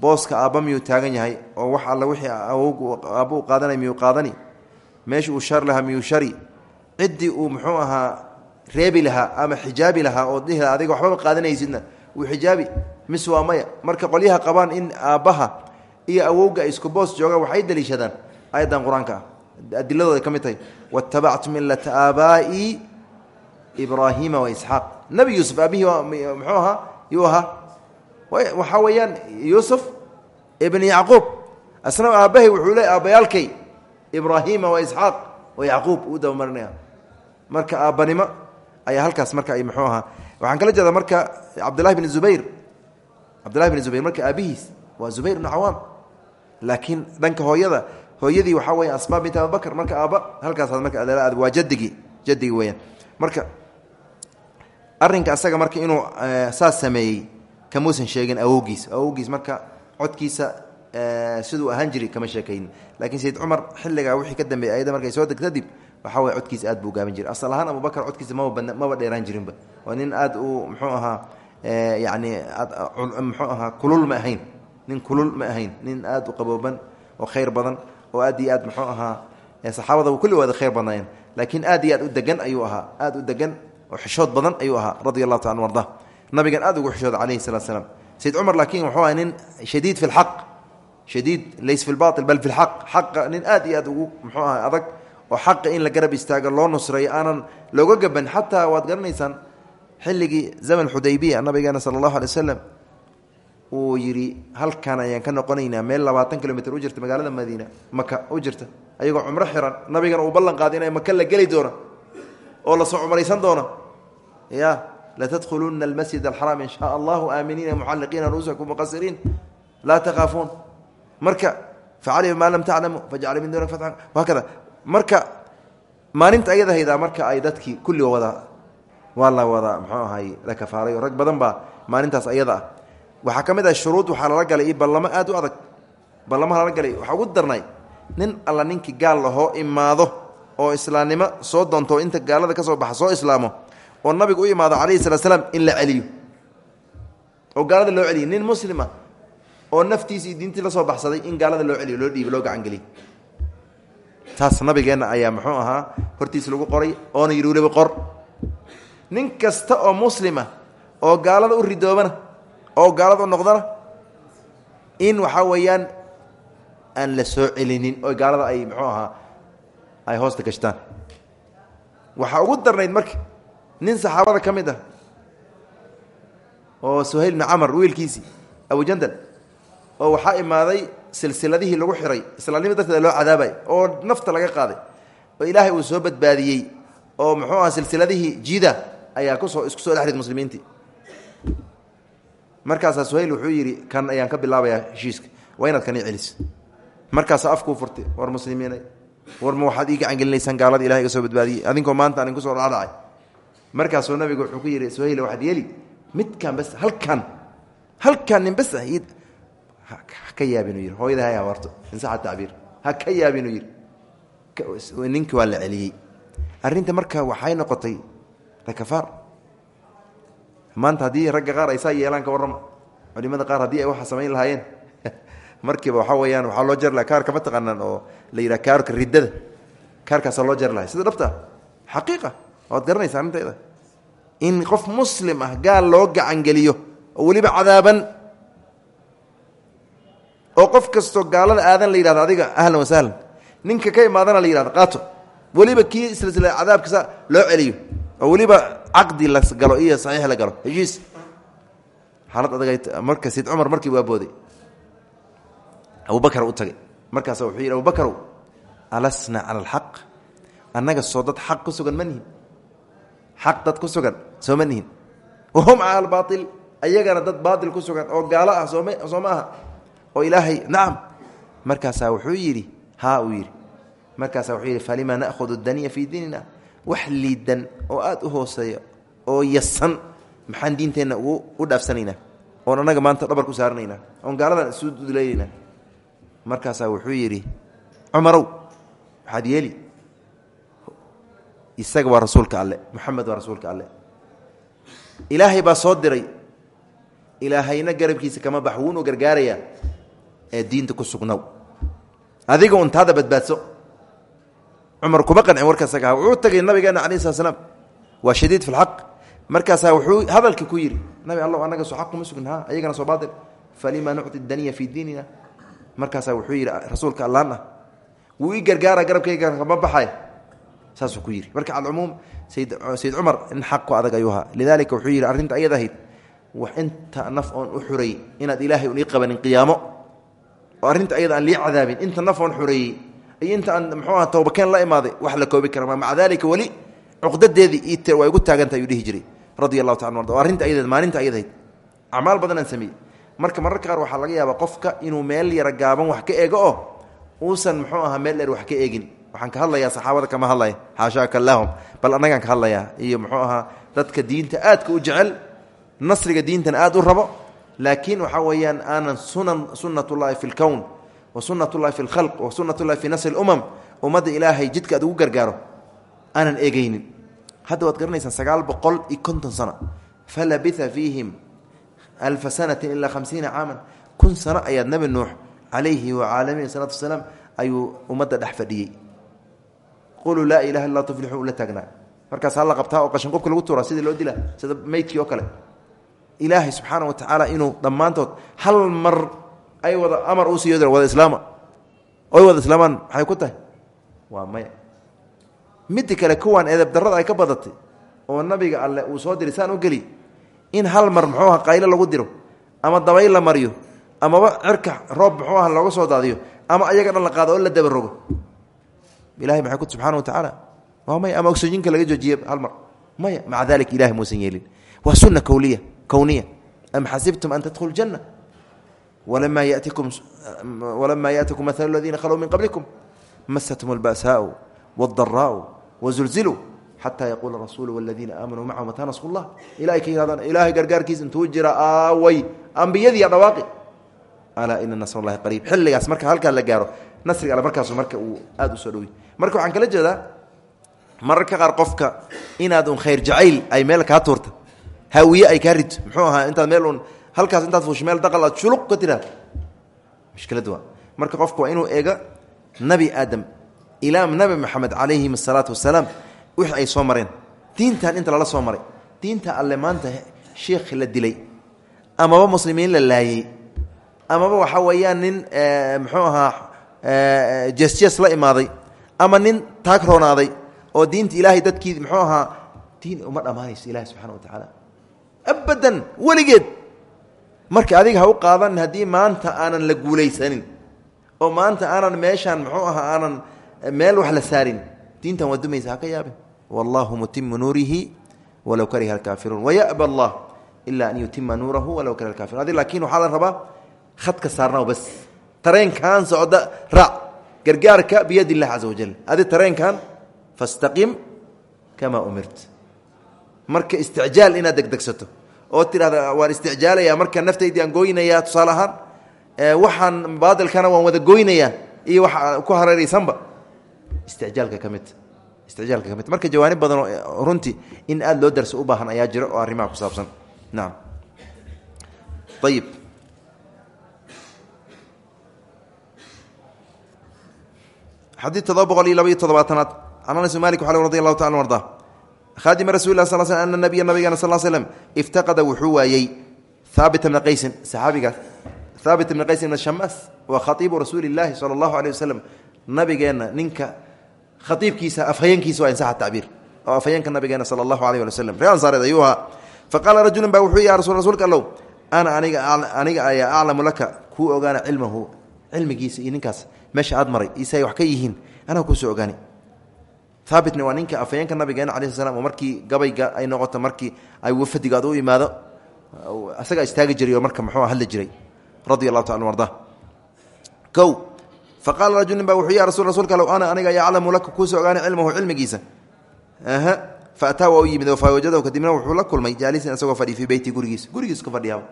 Booska aabba miyuu taagan yahay oo wax alla wixii awowgu aabba qaadanay miyuu qaadani? Meesha uu shar lahaa miyuu shari? Ciddii uu muxuu ahaa reebi lahaa ama xijaabi lahaa oo dhihi adiga waxbaba qaadanaysidna? Wuu xijaabi. Mis waa maya. Marka qolyaha qabaan in aabbaha iyo awowga ay isku boos joogaan waxay daliishadaan ayaddan qur'aanka ah adiladooda ka mid tahay watabactu milata aabaa'i ibraahiima wa isxaaq. Nebi yuusuf aabihii muxuu ahaa? Yuu ahaa. Waxaa weeyaan yuusuf ibn yacquub. Asna aabbahay wuxuu leey aabbayaalkay ibraahiima wa isxaaq wa yacquub uu dabamarinaya marka aabbanimo ayaa halkaas marka ay muxuu ahaa. Waxaan kala jeedaa marka cabdullahi bn zubayr. Cabdullahi bn zubayr marka aabihiis waa zubayr ibnu cawaam laakiin dhanka hooyada hooyadii waxaa weya asmaa bint abibakr marka aabba halkaas marka waa jadigii jadigii weyaan marka arrinka asaga marka inuu saas sameeyey kamuusan sheegin awowgiis. Awowgiis marka codkiisa siduu ahaan jiray kama sheekayn. Laakiin sayid cumar xilligaa wixii ka dambeeyay ayada markay soo degta kadib waxaa way codkiisa aad buu gaaban jiray. Asal ahaan abubakar codkiisa maba maba dheeraan jirinba waa aad uu muxuu ahaa yani muxuu ahaa kulul ma ahayn. Nin kulul ma ahayn. Nin aad u qabooban oo khayr badan oo aad iyo aad muxuu ahaa saxaabada kulli waada khayr badnaayeen laakiin aad iyo aad u degan ayuu ahaa aad u degan oo xishood badan ayuu ahaa allahu taala arda nabigan aad ugu xishooda calayhi salatu slam sayid cumar laakiin wuxuu aha shadiid fi lxaq shadiid lays fi lbail bal fi lxaq xaqa nin aad iyo aad ugu muxuu aha adag oo xaqa in la garab istaago loo nusreeyo aanan looga gaban. Xataa waad garanaysaan xilligii zaman xudaybiya nabigeena sala allahu alay uu yidhi halkan ayaan ka noqonaynaa meel labaatan kilomitr u jirta magaalada madiina maka u jirta. Ayagoo cumro xiran nabigana uu ballan qaaday inay maka la geli doono oo la soo cumraysan doono ya latadkhuluna almasjid alxaraam in shaa allahu aaminiina mucalliqiina ruusakum muqasiriin laa takhaafuun. Marka facalima maa lam taclamu fajcala min duni fatxan hakada marka maalinta ayada haydaa marka ay dadkii kulli wada waa la wada muxuu ahay la kafaaray rag badan baa maalintaas ayada ah waxaa ka mid ah shuruud waxaa lala galay iyo ballamo aad u adag. Ballamaha lala galay waxaa ugu darnay nin alla ninkii gaal lahoo imaado oo islaamnimo soo doonto inta gaalada ka soo baxa soo islaamo oo nabigu u imaado calayhi salatu slam in la celiyo. Oo gaalada loo celiyo nin muslima oo naftiisi iyo diintii la soo baxsaday in gaalada loo celiyo loo dhiibo loo gacangeliyo taas nabigeenna ayaa muxuu ahaa hortiis lagu qoray oona yidhi qor. Nin kasta oo muslima oo gaalada u ridoobana oo gaalada noqdana in waxaa weeyaan aan la soo celinin oo gaalada ay muxuu ahaa ay hoosta gashtaan. Waxaa ugu darnayd marka nin saxaabada ka mid ah oo suhayl bni camar wiilkiisii abujandal oo waxaa imaaday silsiladihii lagu xiray islaamnimo darteeda loo cadaabay oo nafta laga qaaday oo ilaahay uu soo badbaadiyey oo muxuu aha silsiladihii jida ayaa ku soo isku soo dhexrid muslimiintii markaasaa suhayl wuxuu yidhi kan ayaan ka bilaabayaa heshiiska. Waa inaad kani celis. Markaasaa afkuu furtay war muslimiinay. War ma waxaad ii gacangelinaysaan gaalada ilahay ga soo badbaadiyey. Adinkoo maanta anin ku soo dhacdhacay. Markaasuu nabigu wuxuu ku yidhi suhayl waxaad yeeli midkan bas halkan. Halkan nin bas ah haka yaabinu yidhi. Hooyada hay insaxa tacbiir. Ha ka yaabinu yidhi. Ninkii waa la celiyey. Arrinta marka waxay noqotay rakafaar maanta haddii ragga qaar ay saa yeelaan ka warrama culimada qaar haddii ay waxa samayn lahaayeen. Markiiba waxaa weeyaan waxaa loo jar laha kaarka ma taqaanaan oo la yidhaha kaarka riddada. Kaarkaasaa loo jari lahay sida dhabta ah xaqiiqa waad garanaysa arrinteeda. In qof muslim ah gaal loo gacangeliyo oo weliba cadaaban oo qof kastoo gaalada aadan la yidhahdo adiga ahlan wasahlan ninka ka imaadana la yidhahdo qaato. Weliba kii silsila cadaabkiisa loo celiyo oo weliba caqdi galo iyo saxiix la galo. Heshiis xaalad adag marka sayd cumar markii waa booday abubakar u tagay. Markaasa wuxuu yidhi abubakarow alasna cala alxaq annaga soo dad xaq ku sugan ma nihin. Dad ku sugan soo ma wahum cala albaail ayagana dad baatil ku sugan oo gaalo ah sooma soo ma oo ilaahay nacam markaasaa wuxuu yidhi haa uu yidhi. Markaasaa wuxuu yidhi falima na'hudu daniya fii diinina wax liidan oo aada u hooseeya oo yasan maxaan diinteenna u dhaafsanaynaa. Oon annaga maanta dhabar ku saaranaynaa oon gaaladan isu dulaynaynaa markaasaa wuxuu yidhi cumarow waxaad yeeli. Isaga waa rasuulka alle moxamed waa rasuulka alle. Ilaahay baa soo diray. Ilaahayna garabkiisa kama bax wuunu gargaarayaa ee diinta ku sugnow adiga untaada badbaadso cumar kuma qancin warkaasaga wuxuu tagay nabigeena calayi slat slam waa shadiid fi lxaq markaasaa wuxuu hadalkii ku yidhi nabi alla annaga soo xaq kuma sugn ha? Ayagana soo baatil. Falima nucti daniya fii diinina. Markaasaa wuxuu yidhi rasuulka allaan ah wuu ii gargaara garabkayga kama baxay. Saasuu ku yidhi marka calcumuum sayid cumar in xaq ku adag ayuu ahaa. Lidaalika wuxuu yidhi arrinta ayad ahayd wax inta naf oon u xureeyey inaad ilaahay un ii qabanin qiyaamo. Oo arrinta ayada aan lii cadaabin inta naf oon xureeyey iyo inta aan muxuu aha towbakeen la imaaday wax la koobi kara maca dalika weli cuqdadeedii waa igu taaganta ayuu dhihi jiray radi allahu taala arda. Arrinta ayadeed maalinta ayadahayd acmaal badan sameeyey. Marka mararka qaar waxaa laga yaabaa qofka inuu meel yara gaaban wax ka eego oo uusan muxuu ahaa meel dheer wax ka eegin. Waxaan ka hadlayaa saxaabada kama hadlaya xaashaaka lahum bal annagaan ka hadlayaa. Iyo muxuu ahaa dadka diinta aadka u jecel nasriga diintan aad u rabo. Laakiin waxaa weeyaan aanan sunan sunat ullahi fi lkown wa sunat ullahi fi lkhalq wa sunat ullahi fi nasri lumam ummadda ilaahay jidka aad ugu gargaaro aanan eegaynin. Hadda waad garanaysaan sagaal boqol iyo konton sano. Falabitha fiihim alfa sanatin ilaa hamsiina caaman. Kun sano ayaad nebi nuux calayhi wacaalamihi salaatu wasalaam ayuu ummadda dhex fadhiyey. Quluu laa ilaha illa tuflixuu ula taagnaa markaas hala qabtaa oo qashin qofka lagu tuuraa sidii loo dilaa sida meydkii oo kale. Ilaahay subxaana wa tacaala inuu dhammaantood hal mar ay wada amar uu siiyo wada islaama. Oy wada islaamaan maxay ku tahay? Waa maya. Midda kale kuwaan edeb darrada ay ka badatay oo nabiga alle uu soo diray saan u geli in hal mar muxuu aha lagu diro ama dabayl la mariyo amaba cirka roob muxuu aha soo daadiyo ama ayaga dhan la qaado oo la dabarogo ilahay maxay ku subxana wa tacaala? Waa maya. Ama oxyjinka laga joojiye hal mar. Maya. Maca dalik ilahay muusan yeelin. Sunna kowliya kowniya am xasibtum an tadkhulu janna walamaa yaatikum maalu aladiina khaluu min qablikum masatum alba'saau waaldaraau wazulziluu xataa yaquula rasuulu waladiina aamanuu macahu mataa nasru llah ilahay ka yidhahdaan ilaahay gargaarkiisa intuu jira aaway ambiyadiiya dhawaaqi alaa ina nasr allahi qariib xilligaas marka halkaa la gaaro nasriga alle markaasu marka uu aada u soo dhowy marka waxaan kala jeedaa mararka qaar qofka inaad un khayr jacayl ay meel kaa tuurta haawiye ay kaa ridto muxuu ahaa intaad meel un halkaas intaad fuusho meel daqal aad shuluq ka tiraad mushkilad waa. Marka qofka waa inuu eega nabi aadam ilaa nabi maxamed calayhim asalaatu wasalaam wixii ay soo mareen. Diintan inta lala soo maray. Diinta alle maanta sheikh la dilay. Amaba muslimiin la laayey amaba waxaa weeyaan nin muxuu ahaa jesjes la imaaday. Ama nin taag roonaaday oo diinta ilaahay dadkii muxuu ahaa diin uma dhammaanayso ilahi subxana wa tacaala. Abadan weligeed marka adiga ha u qaadan haddii maanta aanan la guulaysanin oo maanta aanan meeshaan muxuu ahaa aanan meel wax la saarin diintan waa dumaysa ha ka yaabin. Wallahu mutimu nuurihi walow kariha alkaafiruun. Wayaba allah ila an yutima nuurahu walow kariha alkafirun adi laakiin waxaa la rabaa khadka saarnaa bas tareenkan socda raac gargaarka biyad illah wajal adi tareenkan fastaqim kamaa umirt. Marka isticjaal inaad degdegsato oo tidhahda waan isticjaalaya marka naftaydii aan gooynayaa tusaale ahaan waxaan baadilkana waan wada gooynayaa iyo waxa ku hareeraysanba isticjaalka ka mid isticjaalka ka mid. Marka jawaanib badan oo runtii in aada loo darso u baahan ayaa jira oo arrimaha ku saabsan. Nacam ayib xadiid todoba boqol iyo laba iyo toddobaatanaad can anas malik radi allahu taala arda khaadima rasuli lah sal sl ana nabiya nabigeena sal slm iftaqada wuxuu waayey haabit bna qaysin saxaabigaas haabit bna qaysin bn shamaas waa khaiibu rasuuli llaahi sala allahu aleyh wasalam nabigeenna ninka khaiibkiisa afhayeenkiisa waa insaxa tacbiir oo afhayeenka nabigeena sala allahu aleyh ali waslm ree ansaareed ayuu ahaa faqaala rajulun ba wuxuu ya rasul rasuulka allow ana aniga aniga ayaa aclamu laka kuu ogaana cilmahu cilmigiisa iyo ninkaas meesha aad maray isay wax ka yihiin anaa kuusoo ogaani haabitna waa ninka afhayeenka nabigeena cala slam oo markii gabayga ay noqoto markii ay wafadigaad u imaado isagaa istaagi jiray oo marka muxuu hadli jiray radi allahu taala arda o faqaala rajulin ba wuxuu ya rasul rsulka low ana aniga yaclamu laka kuusoo ogaani cilmahu cilmigiisa. Faataa waa u yimid oo fawajadahu kadibna wuxuu la kulmay jaalisan isagoo fadhiy fii beyti gurigiisa gurigiisa ka fadhiyaaba.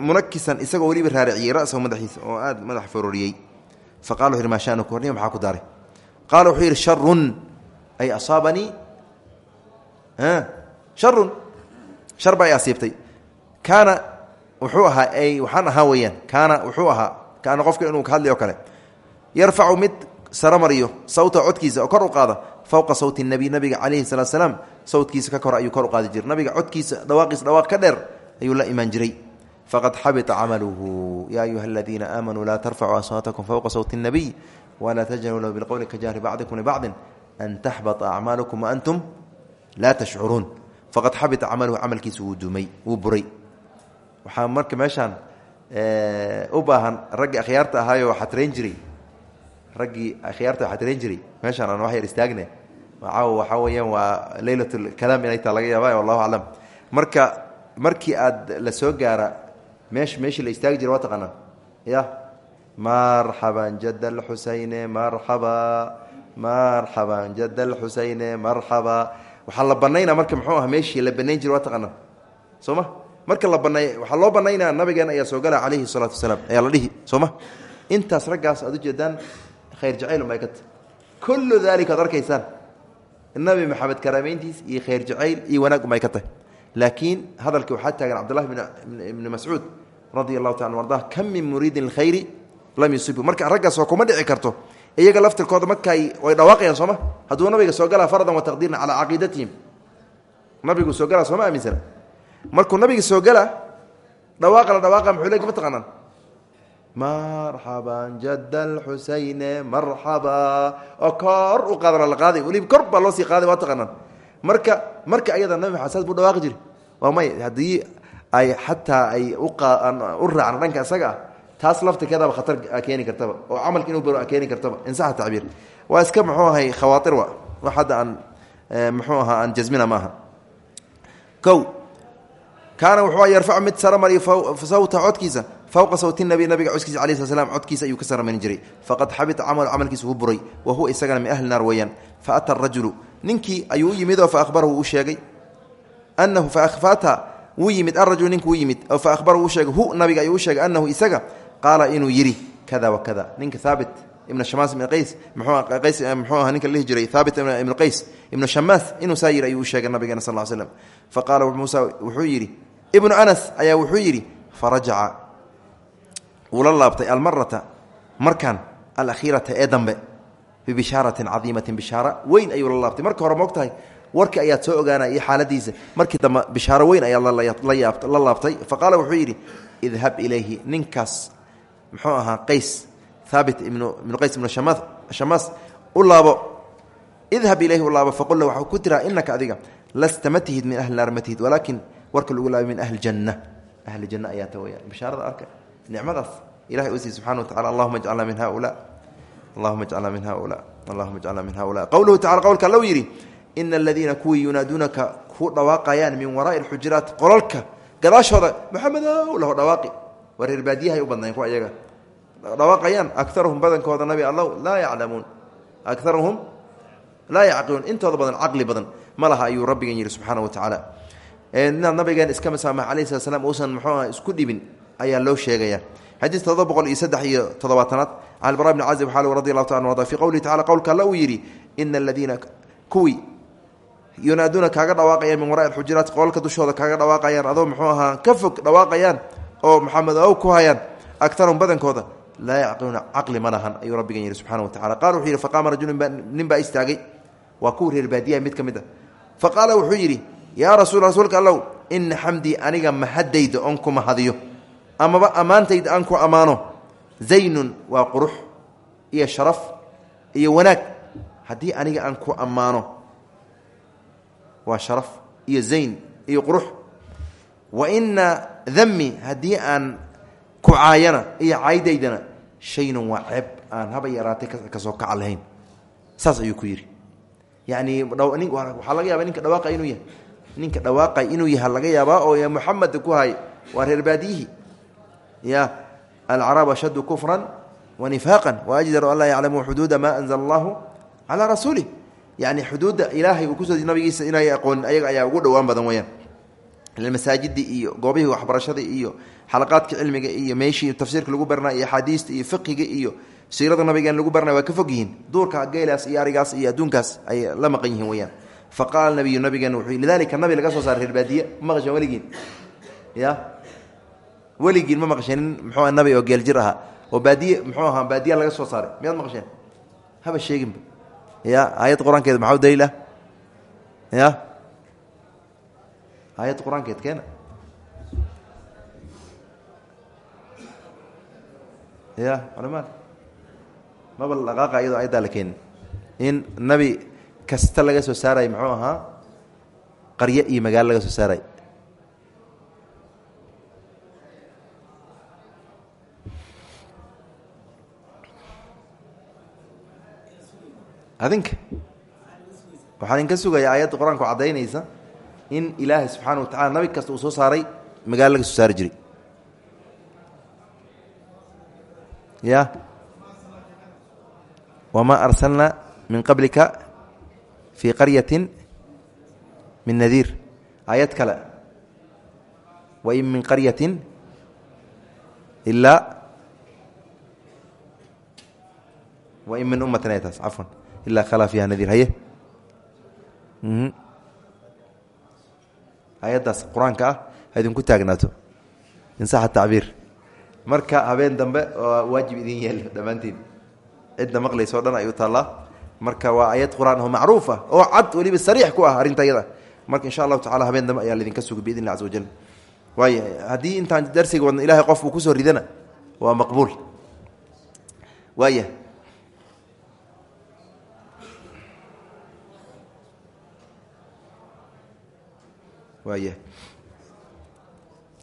Munakisan isagoo weliba raariciyey rasahu madaxiisa oo aada madax fororiyey faqala wuxu yhi maa shanuku warniga maxaa ku daaray qaala wuxuu yidhi sharun ay asaabanii sharun shar ba ay asiibtay kaana wuxuu ahaa ay waxaan ahaa weeyaan kaana wuxuu ahaa kaana qofka inuu ka hadlay oo kale yarfacu mid saramariyo sawta codkiisa oo kor u qaada fowqa sawti nabiy nabiga calayhi salaat slaam sawtkiisa ka kor ayuu kor u qaadi jiray nabiga codkiisa dhawaaqiisa dhawaaq ka dheer ayuu la imaan jiray faqad xabita camaluhu ya ayuha aladiina aamanuu laa tarfacuu aswaatakum fowqa sawti الnabiy walaa tajhaluu lahu bilqowli ka jahri bacdikum libacdin an taxbata acmaalukum waantum laa tashcuruun faqad xabita camaluhu camalkiisa wuu dumay wuu buray waxaa marka meeshaan u baahan raggii akhyaarta ahaayoo xatrayn jiray raggii akhyaarta xatrayn jiray meeshaan aan wax yar istaagne caawa waxaa weeyaan waa leylat lkalaam inay taa laga yaaba wallahu aclam marka markii aad la soo gaara meesh meeshii la istaagi jira waa taqaanaa ya marxaban jad alxuseyne marxaba marxaban jad alxuseyne marxaba waxaa la banaynaa marka muxuu aha meeshii la banayn jira waa taqaanaa soo ma? Marka la banay waxaa loo banaynaa nabigeena ayaa soo gala calayhi salaatu wasalaam ayaa la dhihi. Soo ma? Intaas raggaas aad ujeedaan khayr jacayl unbay ka tahy kullu daalika ad arkaysaan. Nabi maxamed karaameyntiis iyo khayr jacayl iyo wanaag unbay ka tahy laakiin hadalkii waxaa taagan cabdullahi ibni mascuud radi allahu taala arda kam min muriidin lkhayri lam yusibu marka raggaasoo kuma dhici karto. Iyaga laftirkooda markay way dhawaaqayaan sooma hadduu nabiga soo galaa faradan wa taqdiirna calaa caqiidatihim. Nabigu soo galaa sooma aaminsana? Markuu nabiga soo galaa dhawaaqa la dhawaaqa muxuu leegi ma taqaanaan? Marxaban jad alxuseyne marxaba. Oo kor u qaadana la qaaday. Weliba kor baa loo sii qaaday waa taqaanaan. Marka marka ayada nabi maxamed saas buu dhawaaqi jiri waa may haddii ay xataa ay u raacno dhanka isaga ah taas laftirkeedaba khatar keeni kartaba oo camalka inuu baro keeni kartaba insaxa tacbiir. Waa iska muxuu ahay khawaatir wa wax aan muxuu ahaa aan jasmina ma aha kaana wuxuu yarfacu mid saramariyo sawta codkiisa fowqa sawti nabi nabiga codkiisa alai sl slam ayuu ka saramarin jiray. Faqad xabita camalu camalkiisa wuu buray wa huwa isagana min ahli naar weeyaan. Faata rajulu ninkii ayuu u yimid oo faahbarahu uu sheegay anahu faata wuu yimid arajulu ninku u yimid oo faahbarahu uu sheegay hu nabiga ayuu u sheegay anahu isaga qaala inuu yidhi kada wa kada. Ninka haabit ibn shamaas ibn qays qays muxuu aha ninka la dhihi jiray haabit ibn qays ibnu shamaas inuu saa yidhi ayuu u sheegay nabigeena sal slam faqaala muusa wuxuu yidhi ibnu anas ayaa wuxuu yidhi farajaca wuu la laabtay almarata markan alakhiirata ee dambe bibishaaratin cadiimatin bishaara weyn ayuu la laabtay. Marka hore moog tahay warkii ayaad soo ogaanay iyo xaaladiisa markii dambe bishaaro weyn ayaad la laabtay. Faqaala wuxuu yidhi idhab ilayhi ninkaas muxuu ahaa qays haabit ibnu qays ibnu shamaas u laabo idhab ilayhi u laabo faqul waxau ku tiraa inaka adiga lasta ma tihid min ahli naar ma tihid walaakin warka lagu laabay min ahli janna. Ahli janna ayaa ta weyaan bishaarada arka nicmadaas ilahay u sii subxana wa tacala allahuma ajcalna min haula allahuma ajcalna min haula allahuma ajcalna min haula qowluhu tacala qowlka allow yidhi ina aladiina kuwii yunaaduunaka ku dhawaaqayaan min waraai alxujuraat qolalka gadaashooda maxamedow laho dhawaaqi waa reer baadiyahay u badnayn kuwa iyaga. Dhawaaqayaan akaruhum badankooda nabi allow laa yaclamuun. Akaruhum laa yacqiluun intooda badan caqli badan. Ma laha ayuu rabbigan yidhi subxaana wa tacaala. Inaad nabigeen iska masaamax alayh slat slam uusan muxuu aha isku dhibin ayaa loo sheegaya. Xadiis todoba boqol iyo saddex iyo toddobaatanaad. Can bara bni cazib xaal radi allahu taala arda fi qowlihi tacala qowlka alla uu yidhi ina aladiina kuwii yunaaduuna kaaga dhawaaqayaan min waraai alxujuraat qolalka dushooda kaaga dhawaaqayaan adoo muxuu ahaa ka fog dhawaaqayaan oo maxamed ow ku hayaan akarahum badankooda laa yacqiluuna caqli ma lahan ayuu rabbigan yihi subxana wa tacala qala wuxuu yidhi faqaama rajulun nin baa istaagay. Waa kuwa reer mid ka mid a fa qaala wuxuu yidhi yaa rasul rasuulka allow ina xamdii aniga mahadayda oon ku mahadiyo amaba ammaantayda aan ku ammaano. Zaynun waa qurux iyo sharaf iyo wanaag. Haddii aniga aan ku ammaano waa sharaf iyo zayn iyo qurux. Wa ina dami haddii aan ku caayana iyo caydaydana shaynun waa ceeb aan haba yaraatay ka soo kaca lahayn. Saas ayuu ku yidhi. Yani waxaa laga yaaba ninka dhawaaqa inuu yahay. Ninka dhawaaqay inuu yaha laga yaabaa oo muxamed ku hay waa reer baadiyihii ya alcaraab ashaddu kufran wanifaaqan waajdaru an laa yaclamuu xuduuda maa anzla allahu calaa rasuulih yani xuduudda ilaahay uu ku soo nabigiisa inay aqoonin ayaga ayaa ugu dhowaan badan weyaan masaajidii iyo goobihii waxbarashada iyo xalaqaadka cilmiga iyo meeshii tafsiirka lagu barnay iyo axaadiista iyo fiqiga iyo siirada nabigan lagu barnay waa ka fog yihiin duurka geelaas iyo arigaas iyo adduunkaas ay la maqan yihiin weyaan fa qaala nabiyu nabigeena wuxuu lidalika nabi laga soo saaray reer baadiye ma maqasheen ya weligiin ma maqasheen nin muxuu nabi oo geeljir ahaa oo baadiye muxuu ahaa baadiya laga soo saaray miyaad maqasheen haba sheeginba ya aayad qur'aankeeda maxaa ya aayadda qur'aankeed keena ya culamaan maba dhaqaaqa iyadoo ayaddaa la in nabi kasta laga soo saaray muxuu ahaa? Qaryo iyo magaalo laga soo saaray. Adinka? Waxaa idinka sugaya aayadda qur'aanku in ilaahay subxaana wa tacala nabi kasta uu soo saaray magaalo laga soo saari jiray. Ya. Wamaa arsalna min qablika fii qaryati min nadiir aayad kale. Wain min qaryati ilaa wain min ummatin ay taas cafwan ilaa khalaa fiiha nadiir haye ayaddaas qur'aanka ah ha idinku taagnaato insaxa tacbiir. Marka habeen dambe waajib idin yeelo dhammaantiin. Cidda maqlaysa o dhan ayuu taallaa. Marka waa ayad qur'aan oo macruuf ah oo cad weliba sariix ku ah arrinta marka insha allahu tacala habeen dambe ayaa laidinka suga biidn illah caza wajal waayo haddii intaan darsiga wadno ilahay qof uu ku soo ridana waa maqbuul. Waaya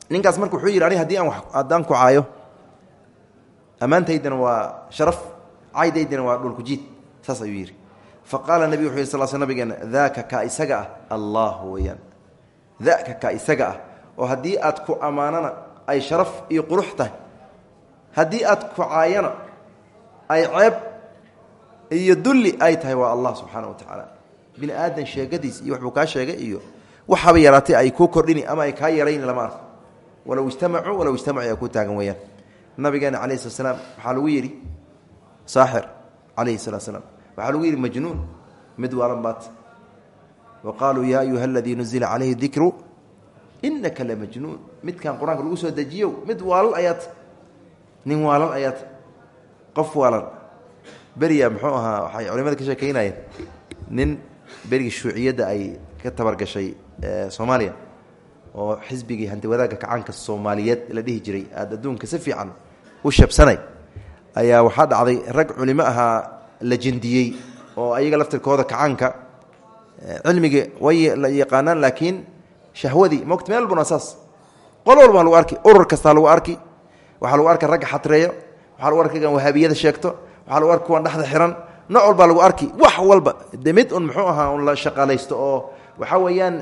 ninkaas marka wuxuu yidhi ani haddii aan haddaan ku caayo ammaantaydana waa sharaf caydaydana waa dhulkujiid saas ayuu yidhi. Fa qaala nebigu wuxu yidhi sal sl nabigeena daaka kaa isaga ah allah weeyaan. Daka kaa isaga ah. Oo haddii aad ku ammaanana ay sharaf iyo qurux tahay haddii aad ku caayana ay ceeb iyo dulli ay tahay waa allah subxaana wa tacaala. Bini aadan sheegadiis iyo waxbuu kaa sheegay iyo waxaaba yaraatay ay kuu kordhini ama ay kaa yarayni lama arko. Walow ijtamacuu walow ijtamacu ay ku taagan weeyaan. Nabigeena calayhi slat slaam waxaa lagu yidhi saaxir calayhi salatu slaam waxaa lagu yidhi majnuun mid waalan qaaluu yaa ayuha aladii nuzila calayhi dikru inaka lamajnuun midkan qur'aanka lagu soo dejiyo mid waalal ayaad nin waalal ayaad qof waalan beriya muxuu ahaa waxay culimada ka sheekeynayeen nin berigii shuuciyadda ay ka tabargashay soomaaliya oo xisbigii hanti wadaagga kacaanka soomaaliyeed la dhihi jiray aada adduunka si fiican u shabsanay ayaa waxaa dhacday rag culimo ahaa la jindiyey oo ayaga laftirkooda kacaanka cilmiga way la yaqaanaan laakiin shahwadii mogta meel walbana saas? Qol walbaa lagu arki urur kastaa lagu arki waxaa lagu arka ragga xatreeyo waxaa lagu arki kan wahaabiyada sheegto waxaa lagu arki kuwan dhexda xiran nooc walbaa lagu arki wax walba de un muxuu ahaa un la shaqaalaysto oo waxaa weeyaan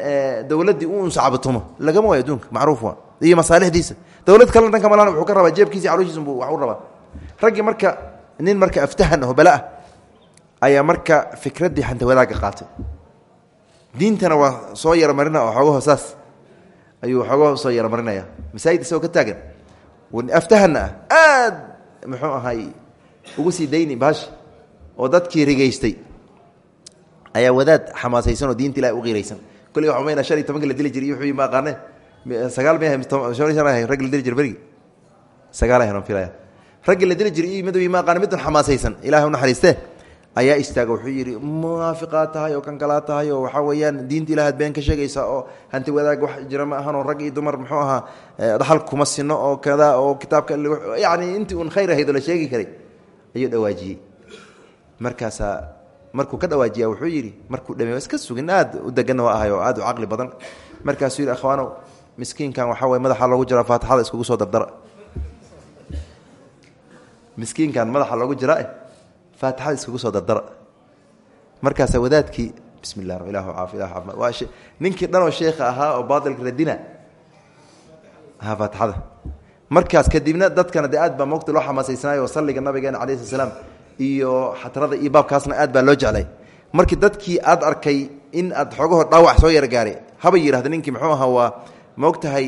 dowladdii u unsacabatumo lagama waayo adduunka macruuf waa. Iyo masaalixdiisa. Dowlad kalena dhanka malan wuxuu ka rabaa jeebkiisi calooshiisa buu wax u rabaa. Raggii marka nin marka aftahan oo bala ah ayaa marka fikraddii xanta wadaagga qaatay. Diintana waa soo yaromarina oo xoogaho saas ayuu xoogaho soo yaromarinaya masaajid isagoo ka taagan aftahanna ah aad muxuu ahay ugu sii dayni baash oo dadkii rigaystay ayaa wadaad xamaasaysan oo diinta ilahi u qiiraysan. Kulli waa mayna shan iyo tobanka la dili jiray wuxuu ma aqaane sagaal may shan shan ahay rag la dili jira berigi. Sagaal ay hanan filaya raggii la dili jiray iyo mid ma aqaan midun xamaasaysan ilahay u naxariiste. Ayaa istaaga wuxuu yidhi munaafiqaad tahay oo kan kalaa tahay oo waxaa weeyaan diinta ilahaad been ka sheegaysa oo hanti wadaag wax jira ma ahan oo rag iyo dumar muxuu ahaa dhaxal kuma sino oo kada oo kitaabka yani intii un khayr ahayd oo la sheegi karay. Ayuu dhawaajiyey. Markaasaa markuu ka dhawaajiya wuxuu yidhi markuu dhame iska sugin aad u deganna waa ahay oo aad u caqli badan. Markaasuu yidhi akhwaanow miskiinkan waxaa weye madaxa loogu jiraa faatixada iskugu soo dardara. Miskiinkan madaxa loogu jiraa faatixada iskugu soo dardara. Markaasaa wadaadkii bismi llah ilahu caafi ilah caafimaad. Waa ninkii dhanoo sheekha ahaa oo baatilka radina ahaa faatixada. Markaas kadibna dadkana dee aad baa moogta loo xamaasaysanaayo oo salliga nabigeena calayi slat slaam iyo xatrada iyo baabkaasna aad baa loo jeclay. Markii dadkii aad arkay in aad xoogaho dhaawac soo yar gaaray haba yidhahda ninkii muxuu ahaa waa maogtahay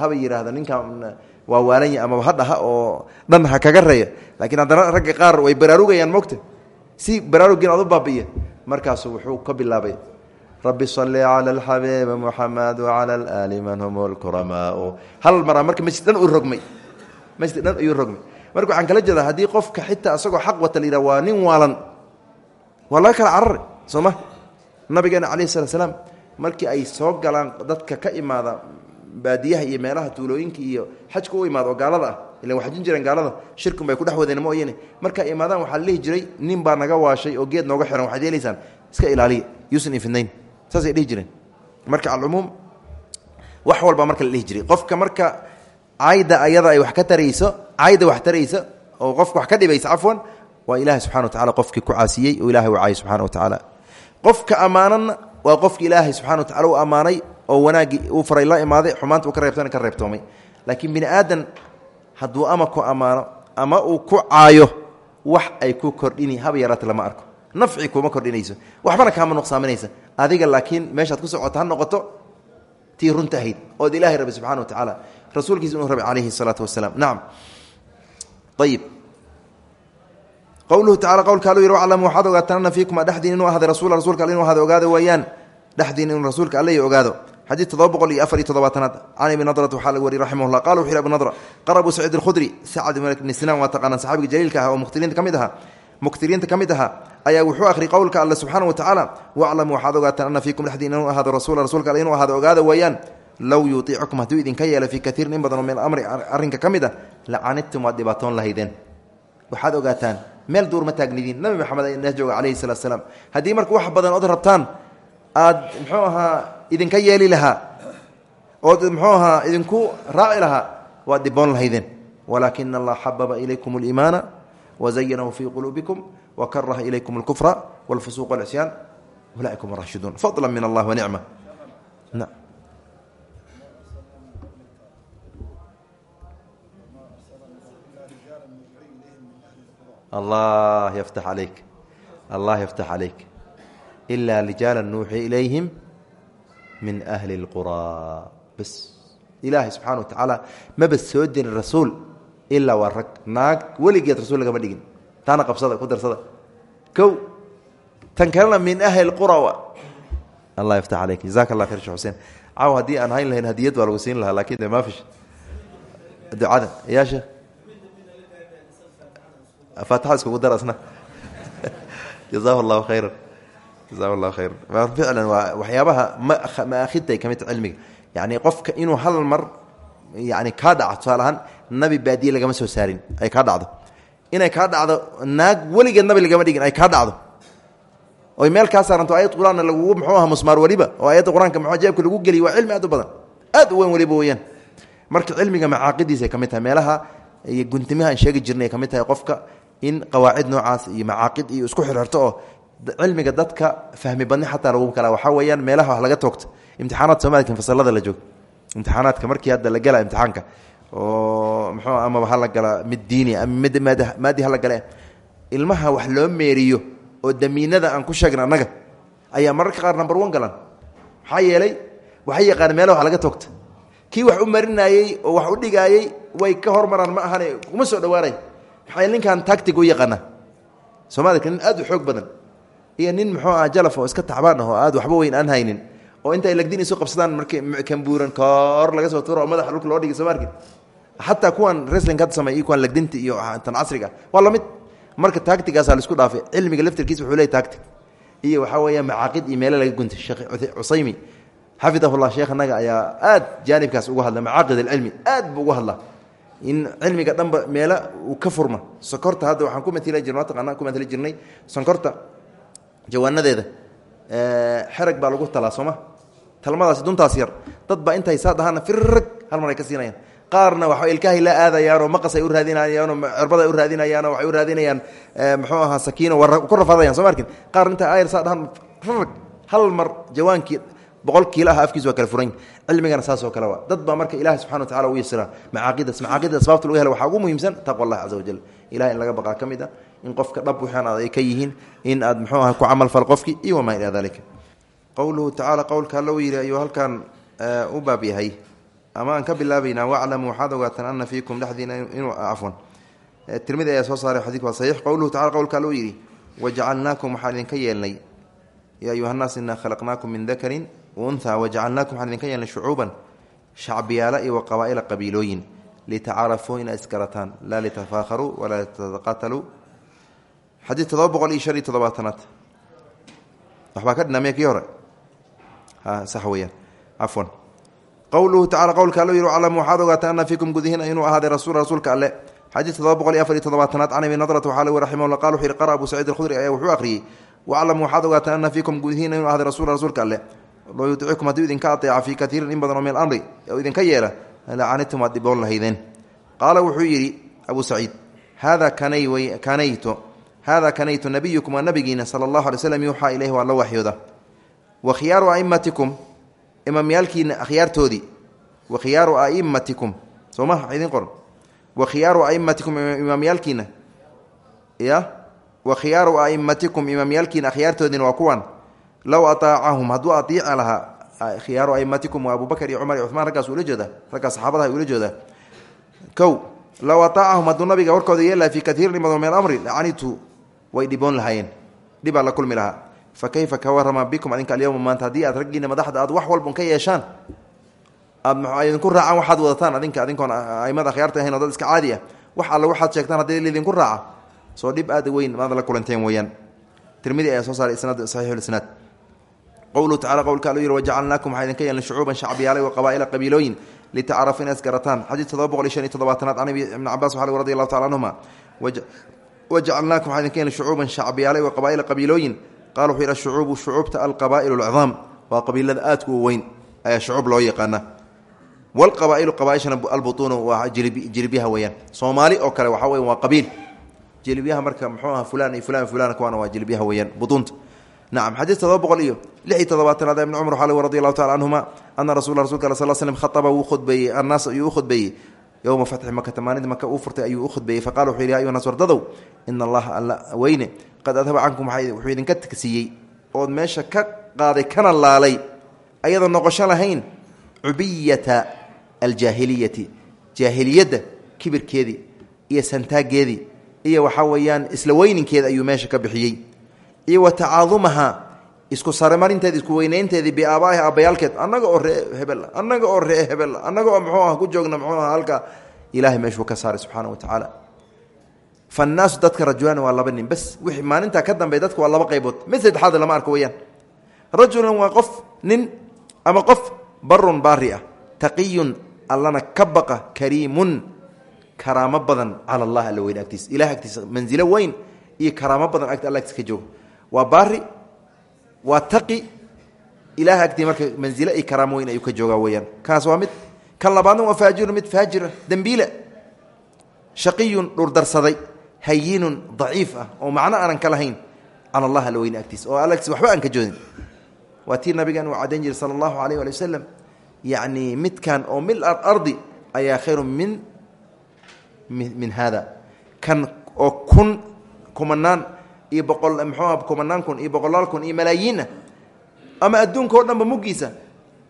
haba yidhaahda ninkan waa waalanya amaba hadhaha oo dhan ha kaga reeya laakiin haddana ragga qaar way baraarugayaan mogta si baraarugin aad u baabi'iya markaasu wuxuu ka bilaabay rabbi salli cala alxabiibi muxamed wacala alaali man hum lkuramaau hal maraa marka masjid dhan uu rogmay masjid dhan ayuu rogmay marka waxaan kala jeedaa haddii qofka xitaa isagoo xaq wata la yidhaha waa nin kala carari soo ma? Nabigeena calayhi salaam markii ay soo galaan dadka ka imaada baadiyaha iyo meelaha tuulooyinka iyo xajka u imaada gaalada ah ilan waa xajin jireen gaalada shirkun bay ku dhex wadeen mooyane markay imaadaan waxaa la jiray nin baa naga waashay oo geed nooga xiran waxaad yeelaysaan iska ilaaliya yuusan ifidnayn. Saasay dhihi jireen. Marka alcumuum wax walba marka la jiray. Qofka marka cayda ayada ay wax ka tarayso cayda wax taraysa oo qofka wax ka dhibaysa cafwan waa ilaahay subxana wa tacala qofkii ku caasiyey oo ilahay u caayay subxana wa tacaala. Qofka ammaananna waa qofki ilaahay subxana wa tacala u ammaanay oo wanaaggii uu faray la imaaday xumaanta uu ka reebtana ka reebtoomay. Laakiin bini aadan hadduu ama ku ammaano ama uu ku caayo wax ay ku kordhini haba yaraata lama arko. Nafci kuma kordhinayso. Waxbana kaama nuqsaaminaysa. Adiga laakiin meeshaad ku socota ha noqoto tii runta ahayd. Ood rabay subxana wa tacaala rasuulkiisa inuu rabay calayhi salaatu wasalaam nacam ayib qowluhu tacala qowlka aluu yidhi waclamu waxaad ogaataan ana fiikum dhexdiin inuu ahday rasuula rasuulka alle inuu ahda ogaado weeyaan dhexdiin inuu rasuulka alle ogaado xadiid todoba boqol iyo afar iyo toddobaatanaad can ibni nadrat waxaa laga wariyey raximah llah qala wuxu yhi abu nadra qara abu saciid alkhudri sacad ibni sinaan waa taqaanaan saxaabiga jaliilka ah oo mukhtiriinta ka mid ahaa muktiriinta ka mid ahaa ayaa wuxuu akhri qowlka alle subxaana wa tacaala waclamu waxaad ogaataan low yuiicukum hadduu idinka yeelo fii kaiirin in badanoo min amri arrinka ka mid ah, a lacanidtum waad dhibaatoon lahaydeen. Waxaad ogaataan meel duur ma nabi maxamed inla jooga calayhi salaat slaam haddii marka wax badan ood rabtaan aad muxuu idinka yeeli lahaa ood muxuu idinku raaci lahaa waad dhiboon lahaydeen. Walaakina allah xababa ilaykum aliimaana wazayanahu fii quluubikum wakaraha ilaykum alkufra walfusuuq walcisyaan ulaaika hum raashiduun. Fadla min allah wanicma allah yaftax calayk allah yaftax calayk ilaa rijaala nuuxi ilayhim min ahli اlquraa bas ilaahay subxana wa tacaala maba soo dirin rasuul ilaa waa rag naag weligeed rasul lagama dhigin taana qabsada ku darsada kow tan kalena min ahli اlqura allah yaftax calayk jazaka allah khayr sheh xuseen caaw haddii aan hayn lahayn hadiyad waa lagu siin lahaa laakiin de maafish ducada yaa sheekh faatixada iskugu dar asna. Jazahu allahu khayra jazahu llahu khayra ficlan waa waxyaabaha maakhidtay ka midta cilmiga. Yani qofka inuu hal mar yani kaa dhaco tusaale ahaan nabi baadiye lagama soo saarin ay kaa dhacdo. Inay kaa dhacdo naag weligeed nabi lagama dhigin ay kaa dhacdo. Oy meel kaa saaranto ayad qur'aanna lagugu muxuu aha musmaar weliba oo ayadda qur'aanka muxuu jeebka lagu geliy waa cilmi aad u badan. Aad u weyn weliba weeyaan. Marka cilmiga macaaqidiisa ay ka mid tahay meelaha iyo guntimaha aan sheegi jirnay ay ka mid tahay qofka in qawaacid noocaas iyo macaaqid iyo isku xirxirto oo cilmiga dadka fahmi badni xataa lagu kala waxaa weeyaan meelaha laga toogto. Imtixaanaad soomaalika fasalada la joogo. Imtixaanaadka markii hadda la gala imtixaanka oo muxuu amaba hala gala mid diini ama mid maadi hala gale ilmaha wax loo meeriyo oo damiinada aan ku sheegna annaga ayaa mararka qaar number one galan maxaa waxay yaqaan meelaha wax laga toogta kii wax u marinayey oo wax u dhigaayey way ka hormaraan ma ahane kuma soo dhawaanay maxaa ninkan tactic u yaqaana soomaalika nin aad u xoog badan. Iyo nin muxuu ah jalaf oo iska tacbaan ah oo aad waxba weyn aan haynin oo intay lagdin isu qabsadaan markay kambuuran koor laga soo tuuro oo madaxa dhulka loo dhigay soo maarkin xataa kuwan reslinka hadda samey iyo kuwan legdinta iyo tan casriga. Waa la mid marka taagtigaasaa la isku dhaafay. Cilmiga laftirkiisa wuxuu leey taagtig iyo waxaa weeya macaaqid iyo meelo laga guntay. Sheekh cusaymi xafidahullah sheekhanaga ayaa aad jaanibkaas uga hadla macaaqid alcilmi aad buu uga hadlaa in cilmiga dhanba meelo uu ka furma. Sonkorta hadda waxaan ku matili jirna mataqaana ku matili jirnay? Sonkorta jawaanadeeda xerag baa lagu talaa sooma? Talmadaasi duntaas yar. Dad baa intay saa dhahaana firrag hal mar ay ka siinayaan qaarna waxa ilkahay la aadayaanoo maqas ay u raadinayaanoo cirbad ay u raadinayaanoo waxay u raadinayaan muxuu ahaa sakiino war ku rafadayan soo ma arkin qaar inta ayar saa dhahaan rarag hal mar jawaankii boqol kiilo ah afkiis waa kala furan cilmigana saasoo kale waa. Dad baa marka ilahi subxana wa tacala u yasiraa macaaqidas macaaqida asbaabta lagu hela waxaa ugu muhiimsan taqwa allahi caza wajal ilahay in laga baqaa ka mid a in qofka dhab wixaan aad ay ka yihiin in aad muxuu aha ku camal fal qofkii iyo wamaa ilaa dalika qowluhu tacala qowlka alla u yidhi ayuu halkan u baab yahay. Ama aan ka bilaabaynaa waclamuu waxaad ogaataan ana fiikum dhexdiina inuu cafwan tirmidi ayaa soo saaray xadidku waa saxiix. Qowluhu tacala qowlka alla u yidhi wajacalnaakum waxaan idinka yeelnay yaa ayuhannaas inaa khalaqnaakum min dakarin waunha wajacalnaakum waxaan idinka yeelnay shucuuban shacbiyaala iyo waqabaa'ila qabiilooyin litacaarafuu inaad isgarataan laa litafaakharuu walaa litataqaataluu xadiid todoba boqol iyo shan iyo toddobaatanaad. Waxbaa ka dhinamaya kii hore. Sax weyaan cafwan qowluhu tacala qowlka alla yidhi waclamu waxaad ogaataan ana fiikum gudihiina inuu ahaaday rasul rasuulka alle xadiid todoba boqol iyo afar iyo toddobaatanaad can abi nadrata waxaa lagi raximahullah qal wuxu yihi qara abu saciid alkhudri ayaa wuxuu akhriyey waclamu waxaad ogaataan ana fiikum gudihiina inuu ahaaday rasul rasuulka alle loo yudicikum hadduu idinka ateeca fii kaiirin in badan oo min amri oo idinka yeela lacanitum waad dhiboon lahaydeen. Qaala wuxuu yidhi abu saciid kanay kanayto hada kanaytu nabiyukum waa nabigiina sala allahu alay slam yuuxaa ileyhi waa la waxyooda. Wa khiyaaru aimatikum imaamyaalkiina akhyaartoodii wa khiyaaru aimatikum soo ma idin qoran. Wa khiyaaru aimatikum imaamyaalkiina ya wa khiyaaru aimatikum imaamyaalkiina akhyaartoodiina waa kuwan low aطaacahum hadduu aiici lahaa khiyaaru aimatikum waa abubakr iyo cumar iyo cumaan raggaas ula jeeda raggaas saxaabadaha ula jeeda kow low nabiga warkooda yeelaha fii kaiirin imado min amri lacanitu way dhiboon lahaayeen. Dhibaa la kulmi lahaa. Fa kayfa ka warama bikum adinka alyowma maanta haddii aad raggiina madaxda aad wax walban ka yeeshaan aad idinku raacaan adinka adinkoon aimada akhyaarta ahayn dad iska caadi ah wax alle waxaad sheegtaan haddii laidinku raaca. Soo dhib aad weyn maad la kulanteen weeyaan. Tirmidi ayaa soo saaray isnaad saxiixulisnaad qowluhu tacala qowlka aluu yihi wajacalnaakum waxaa idinka yeelnay shucuuban wa qabaa'ila qabiilooyin litacarafu inaad isgarataan xadiid todoba boqol iyo shan iyo toddobaatanaad can ibni cabaas waxa lg radi allahu tacala canhuma wajacalnaakum waxaa wa qabaa'ila qabiilooyin. Qala wuxuu yidhi shucuubu shucuubta alqabaa'ilu alcidaam waa qabiilada aadku u weyn ayaa shucuub loo yaqaana walqabaa'ilu qabaaishana albutuunu waa jilibyaha weeyaan. Soomaali oo kale waxaa weya waa qabiil. Jilibyaha marka muxuu aha fulan iyo fulan fulan kuwaana waa jilibyaha weeyaan butuunta. Nacam xadiis todoba lix iyo toddobaatanaad ibni cumar waxaa lg radi allahu tacala canhuma ana rasul rasulka al sal slm khaaba wuu khudbeeyey annaas ayuu u khudbeeyey yowma fatxi makata maalinta maka uu furtay ayuu u khudbeeyey faqala wuxuu yidhi ya ayuha naas wardadow ina allaha alla weyne qad adhaba cankum wuxuu idinka tagsiiyey ood meesha ka qaaday kana laalay ayadoo noqosho lahayn cubiyata aljaahiliyati jaahiliyadda kibirkeedii iyo santaageedii iyo waxaa weeyaan isla weyninkeeda ayuu meesha ka bixiyey iyo wa tacaadumaha isku saremarinteedi isku weyneynteedii biaabaahi aabbayaalkeed annaga oo ree hebel annaga oo ree hebel annaga oo muxuu ah ku joogna muxuu ah halka ilahay meeshuu ka saaray subxaana wa tacaala. Fannaasu dadka rajulaan waa laba nin bas wixii maalintaa ka dambeey dadka waa laba qaybood. Mid saddexaad lama arko weyaan rajulan waa qof nin ama qof barun baari ah taqiyun allana ka baqa kariimun karaamo badan cala allah alla weyn agtiisa. Ilahay agtiisa manzilo weyn iyo karaamo badan agt alla agtiisa ka jooga waa baari waa taqi ilahay agtii marka manzilo iyo karaamo weyn ayuu ka joogaa weyaan kaas waa mid kan labaadna waa faajirun mid faajira dembiile shaqiyun dhurdarsaday hayinun daciif ah oo macno aanan ka lahayn cala allah alla weyne agtiisa oo alla agtiisa waxba aan ka joodin. Waa tii nabigan uu caddayn jiray sala allahu alayh ali wasalam yacni midkan oo mil ardi ayaa khayru min min hada kan oo kun kumanaan iyo boqol muxuuha kumanaan kun iyo boqolaal kun iyo malaayiinna. Ama adduunka oo dhanba muggiisa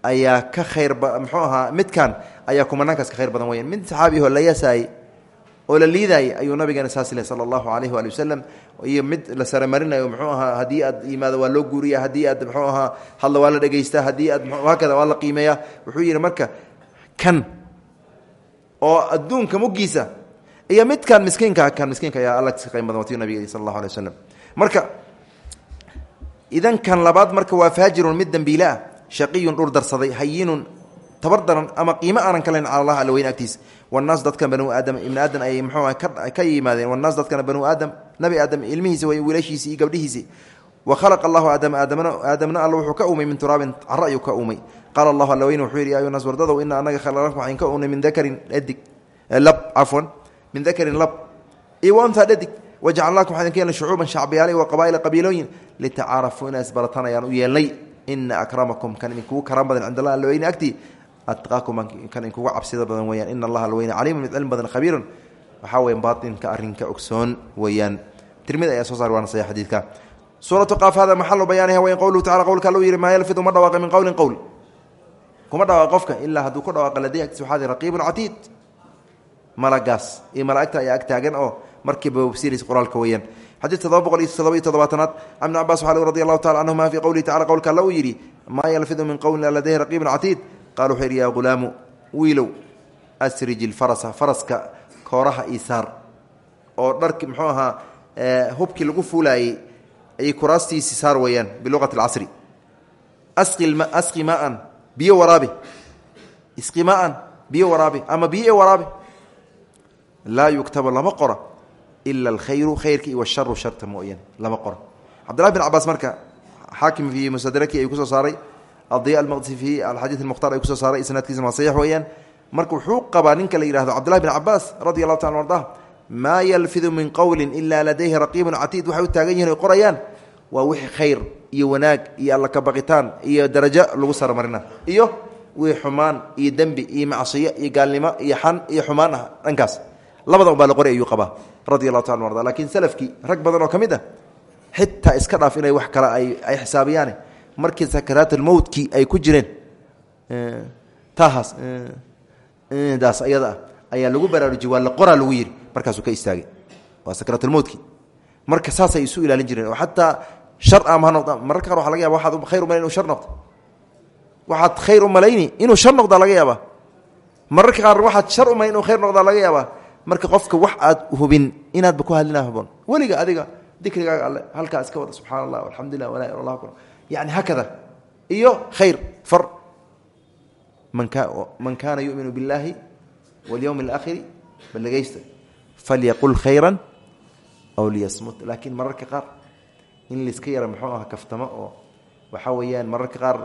ayaa ka khayr ba muxuu ahaa midkan ayaa kumanaankaas ka khayr badan weyan mid saxaabiho la yasaayey oo la liidaayay ayuu nabigeena saas leh sala allahu alayh waali wasalam iyo mid la saremarinayo muxuu ahaa haddii aad yimaado waa loo guuriya haddii aad muxuu ahaa hadla waa la dhegaystaa haddii aad haakada waa la qiimeeyaa wuxuu yidhi marka kan oo adduunka muggiisa iyo midkan miskiinka kan miskiinka ayaa alla si qiim badan watiyu nabiga sal allahu alay waslem marka idan kan labaad marka waa faajirun mid dembiile shaqiyun dhur darsaday hayinun tabar ama qiimo aanan ka lahayn cala allah alla weyn agtiisa wanaas dadkan banu aadam ibni aadam ayay muxuu ka yimaadeen. Wanaas dadkana banu aadam nabi aadam ilmihiisa way wiilashiisii iyo gabdhihiisii wa khalaqa allahu aadama aadamna aadamna alla wuxuu ka uumay min turaabin caro ayuu ka uumay. Qaala allahu alla weyne wuxuu yidhi ya ayunas wardadow ina anaga khalaqnakum ka uunay min dakarin dhadig lab cafwan min dakarin lab. Iyo wa untaa wajacalnaakum waxaan idinka yeelnay shucuuban shacbiyaale wa qabaa'ila qabiilooyin litacaarafuu inaa isbarataan ayaan u yeelnay ina akramakum kan idinkugu karan badan cind allah alla weyne agtii atqaakum kan idinkugu cabsida badan weyaan ina allaha alla weyne caliimun mid cilmi badan khabiirun waxaa weya baatinka arrinka ogsoon weeyaan tirmid ayaa soo saar waana saxiix xadiidka suuratu qaaf hada maxalu bayaaniha wayn qowluhu tacala qowlka aluu yihi maa yalfidu ma dhawaaqa min qowlin qowl kuma dhawaaq qofka ilaa hadduu ku dhawaaqa ladii agtiis waxaadi raqiibun catiid malagaas iyo malaa'igta ayaa ag taagan oo markiiba wabsiinaysa qur'aanka weeyaan. Xadiid todoba boqol iyo todoba iyo toddobaatanaad can ibni cabas waxaa radi allahu tacala canhuma fii qowlihi tacala qowlka alla uu yidhi maa yalfidu min qowlin ila ladayhi raqiibun catiid. Qala wuxuu yidhi yaa ghulaamu wiilow asriji lfarasa faraska kooraha isaar oo dharki muxuu ahaa hubkii lagu fuulaayey ay kuraastiisi saar weeyaan biluqati alcasri asqi maan biyo waraabi isqi maan biyo waraabi ama biyo e waraabi laa yugtabu lama qora ila alkhayru khayrka iyo washaru sharta mooyane lama qoro cabdillahi bin cabaas marka xaakim fii musadraki ayuu ku soo saaray adiya almaqdisi fii alxadiid almukhtar ay ku soo saaray isnaadkiisana waa saxiix weeyaan marka wuxuu qabaa ninka la yihahdo cabdillahi bin cabaas radi allahu taala ardah maa yalfidu min qowlin ilaa ladayhi raqiibun catiid waxay u taagan qorayaan waa wixii khayr iyo wanaag iyo alla kabaqitaan iyo darajo lagu saramarina iyo wii xumaan iyo dembi iyo macsiyo iyo gaalnimo iyo xan iyo xumaan dhankaas labada un baa la qoray ayuu qabaa radi taala arda. Lakiin salafkii rag badan oo ka mid ah iska dhaaf inay wax kale ay xisaabiyaane markii sakaraatulmowtkii ay ku jireen tahaas daas ayada ah ayaa lagu baraarujiyey waa la qoraa lagu yidhi markaasuu ka istaagay. Waa sakratulmowtki marka saasay isu ilaalin jireen oo xataa shar ama ha noqda mararka laga yaba waxaad khayr umalayn inu shar noqdo. Waxaad khayr u malayni inuu shar noqdaa laga yaabaa. Mararka qaar waxaad shar umalayn inuu khayr noqdaa laga yaabaa marka qofka wax aad hubin inaadba ku hadlina haboon weliga adiga dikrigaaga alle halkaa iska wada subxaana allah alxamdulilah walaa ila allah yani iyo khayr far. Man ka man kaana yuminu biاllaahi walyowmi alaakhiri balagaysta falyaqul khayran aw liyasmut. Laakiin mararka qaar in laiska yara muxuu aha kaftamo oo waxaa weeyaan mararka qaar